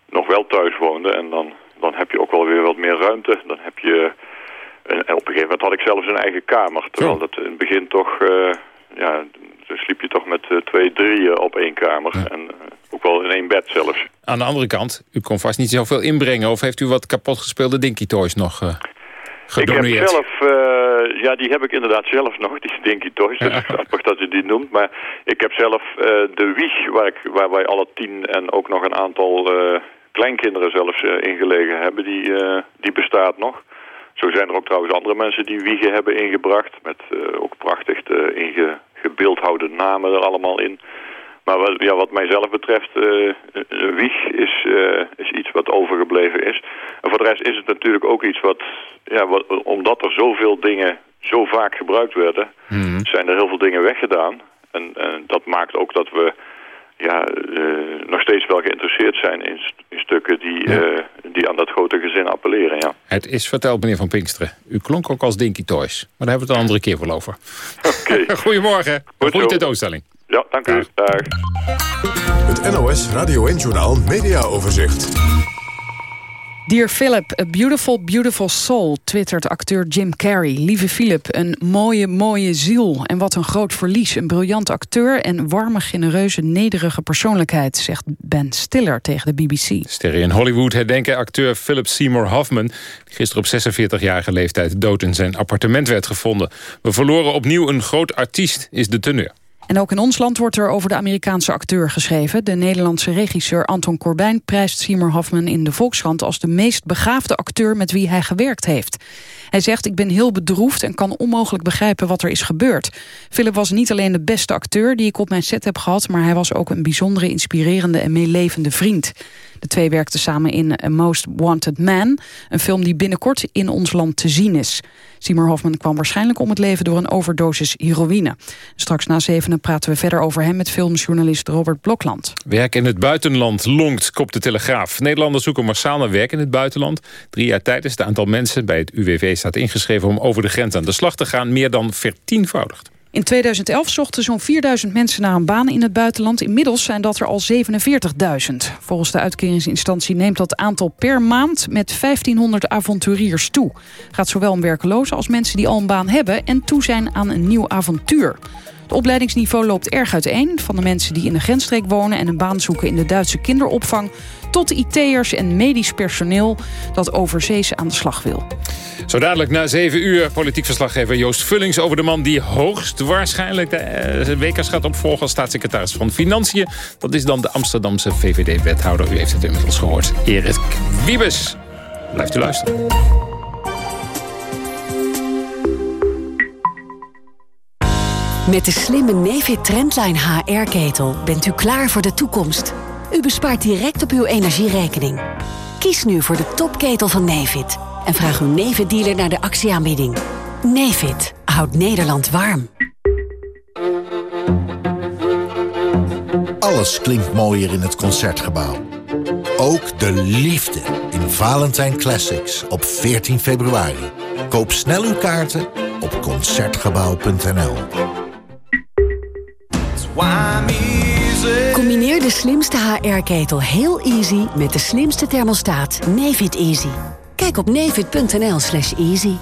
nog wel thuis woonde. En dan, dan heb je ook wel weer wat meer ruimte. Dan heb je, en op een gegeven moment had ik zelfs een eigen kamer. Terwijl dat in het begin toch, ja, dan sliep je toch met eh, twee, drie eh, op één kamer. En eh, ook wel in één bed zelfs. Aan de andere kant, u kon vast niet zoveel inbrengen... of heeft u wat kapotgespeelde Dinky Toys nog eh, Ik gedoneerd? heb zelf, ja, die heb ik inderdaad zelf nog, die Dinky Toys. Dat is grappig dat u die noemt. Maar ik heb zelf de wieg, waar, ik, waar wij alle tien en ook nog een aantal kleinkinderen zelfs ingelegen hebben, die, die bestaat nog. Zo zijn er ook trouwens andere mensen die wiegen hebben ingebracht. Met eh, ook prachtig de ingebeeldhoude namen er allemaal in. Maar wat, ja, wat mijzelf betreft, eh, een wieg is, eh, is iets wat overgebleven is. En voor de rest is het natuurlijk ook iets wat, ja, wat omdat er zoveel dingen zo vaak gebruikt werden, zijn er heel veel dingen weggedaan. En, en dat maakt ook dat we ja, eh, nog steeds wel geïnteresseerd zijn in, st- in stukken die, eh, die aan dat grote gezin appelleren. Ja. Het is verteld, meneer Van Pinksteren. U klonk ook als Dinky Toys. Maar daar hebben we het een andere keer wel over. Goedemorgen. Een goede tentoonstelling. Ja, dank u. Dag. Het NOS Radio 1 Journaal Media Overzicht. Dear Philip, a beautiful, beautiful soul, twittert acteur Jim Carrey. Lieve Philip, een mooie, mooie ziel. En wat een groot verlies. Een briljant acteur en warme, genereuze, nederige persoonlijkheid... zegt Ben Stiller tegen de BBC. Sterren in Hollywood herdenken acteur Philip Seymour Hoffman... die gisteren op 46-jarige leeftijd dood in zijn appartement werd gevonden. We verloren opnieuw een groot artiest, is de teneur. En ook in ons land wordt er over de Amerikaanse acteur geschreven. De Nederlandse regisseur Anton Corbijn prijst Seymour Hoffman in de Volkskrant... als de meest begaafde acteur met wie hij gewerkt heeft. Hij zegt, ik ben heel bedroefd en kan onmogelijk begrijpen wat er is gebeurd. Philip was niet alleen de beste acteur die ik op mijn set heb gehad... maar hij was ook een bijzondere, inspirerende en meelevende vriend. De twee werkten samen in A Most Wanted Man... een film die binnenkort in ons land te zien is. Seymour Hoffman kwam waarschijnlijk om het leven door een overdosis heroïne. Straks na zevenen praten we verder over hem met filmjournalist Robert Blokland. Werk in het buitenland longt, kopt de Telegraaf. Nederlanders zoeken massaal naar werk in het buitenland. Drie jaar tijd is het aantal mensen bij het UWV staat ingeschreven... om over de grens aan de slag te gaan, meer dan vertienvoudigd. In 2011 zochten zo'n 4000 mensen naar een baan in het buitenland. Inmiddels zijn dat er al 47.000. Volgens de uitkeringsinstantie neemt dat aantal per maand met 1500 avonturiers toe. Gaat zowel om werklozen als mensen die al een baan hebben en toe zijn aan een nieuw avontuur. Het opleidingsniveau loopt erg uiteen. Van de mensen die in de grensstreek wonen en een baan zoeken in de Duitse kinderopvang... tot IT'ers en medisch personeel dat overzees aan de slag wil. Zo dadelijk na 7 uur politiek verslaggever Joost Vullings... over de man die hoogst waarschijnlijk de uh, Wekers gaat opvolgen... als staatssecretaris van Financiën. Dat is dan de Amsterdamse VVD-wethouder. U heeft het inmiddels gehoord. Erik Wiebes. Blijft u luisteren. Met de slimme Nefit Trendline HR-ketel bent u klaar voor de toekomst. U bespaart direct op uw energierekening. Kies nu voor de topketel van Nefit en vraag uw Nefit-dealer naar de actieaanbieding. Nefit houdt Nederland warm. Alles klinkt mooier in het Concertgebouw. Ook de liefde in Valentijn Classics op 14 februari. Koop snel uw kaarten op Concertgebouw.nl. Combineer de slimste HR-ketel heel easy met de slimste thermostaat Nefit Easy. Kijk op nefit.nl slash easy.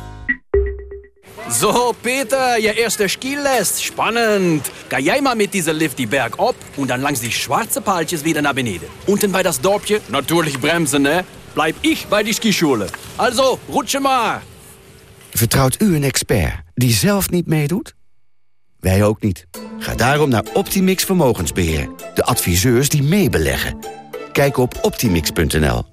So, Peter, je eerste Skilest. Spannend. Ga jij maar mit dieser Lift die Berg op und dann langs die schwarze Paaltjes wieder naar beneden. Unten bei das Dorpje, natürlich bremsen, ne? Bleib ich bei die Skischule. Also, rutsche maar. Vertrouwt u een expert die zelf niet meedoet? Wij ook niet. Ga daarom naar Optimix Vermogensbeheer. De adviseurs die meebeleggen. Kijk op optimix.nl.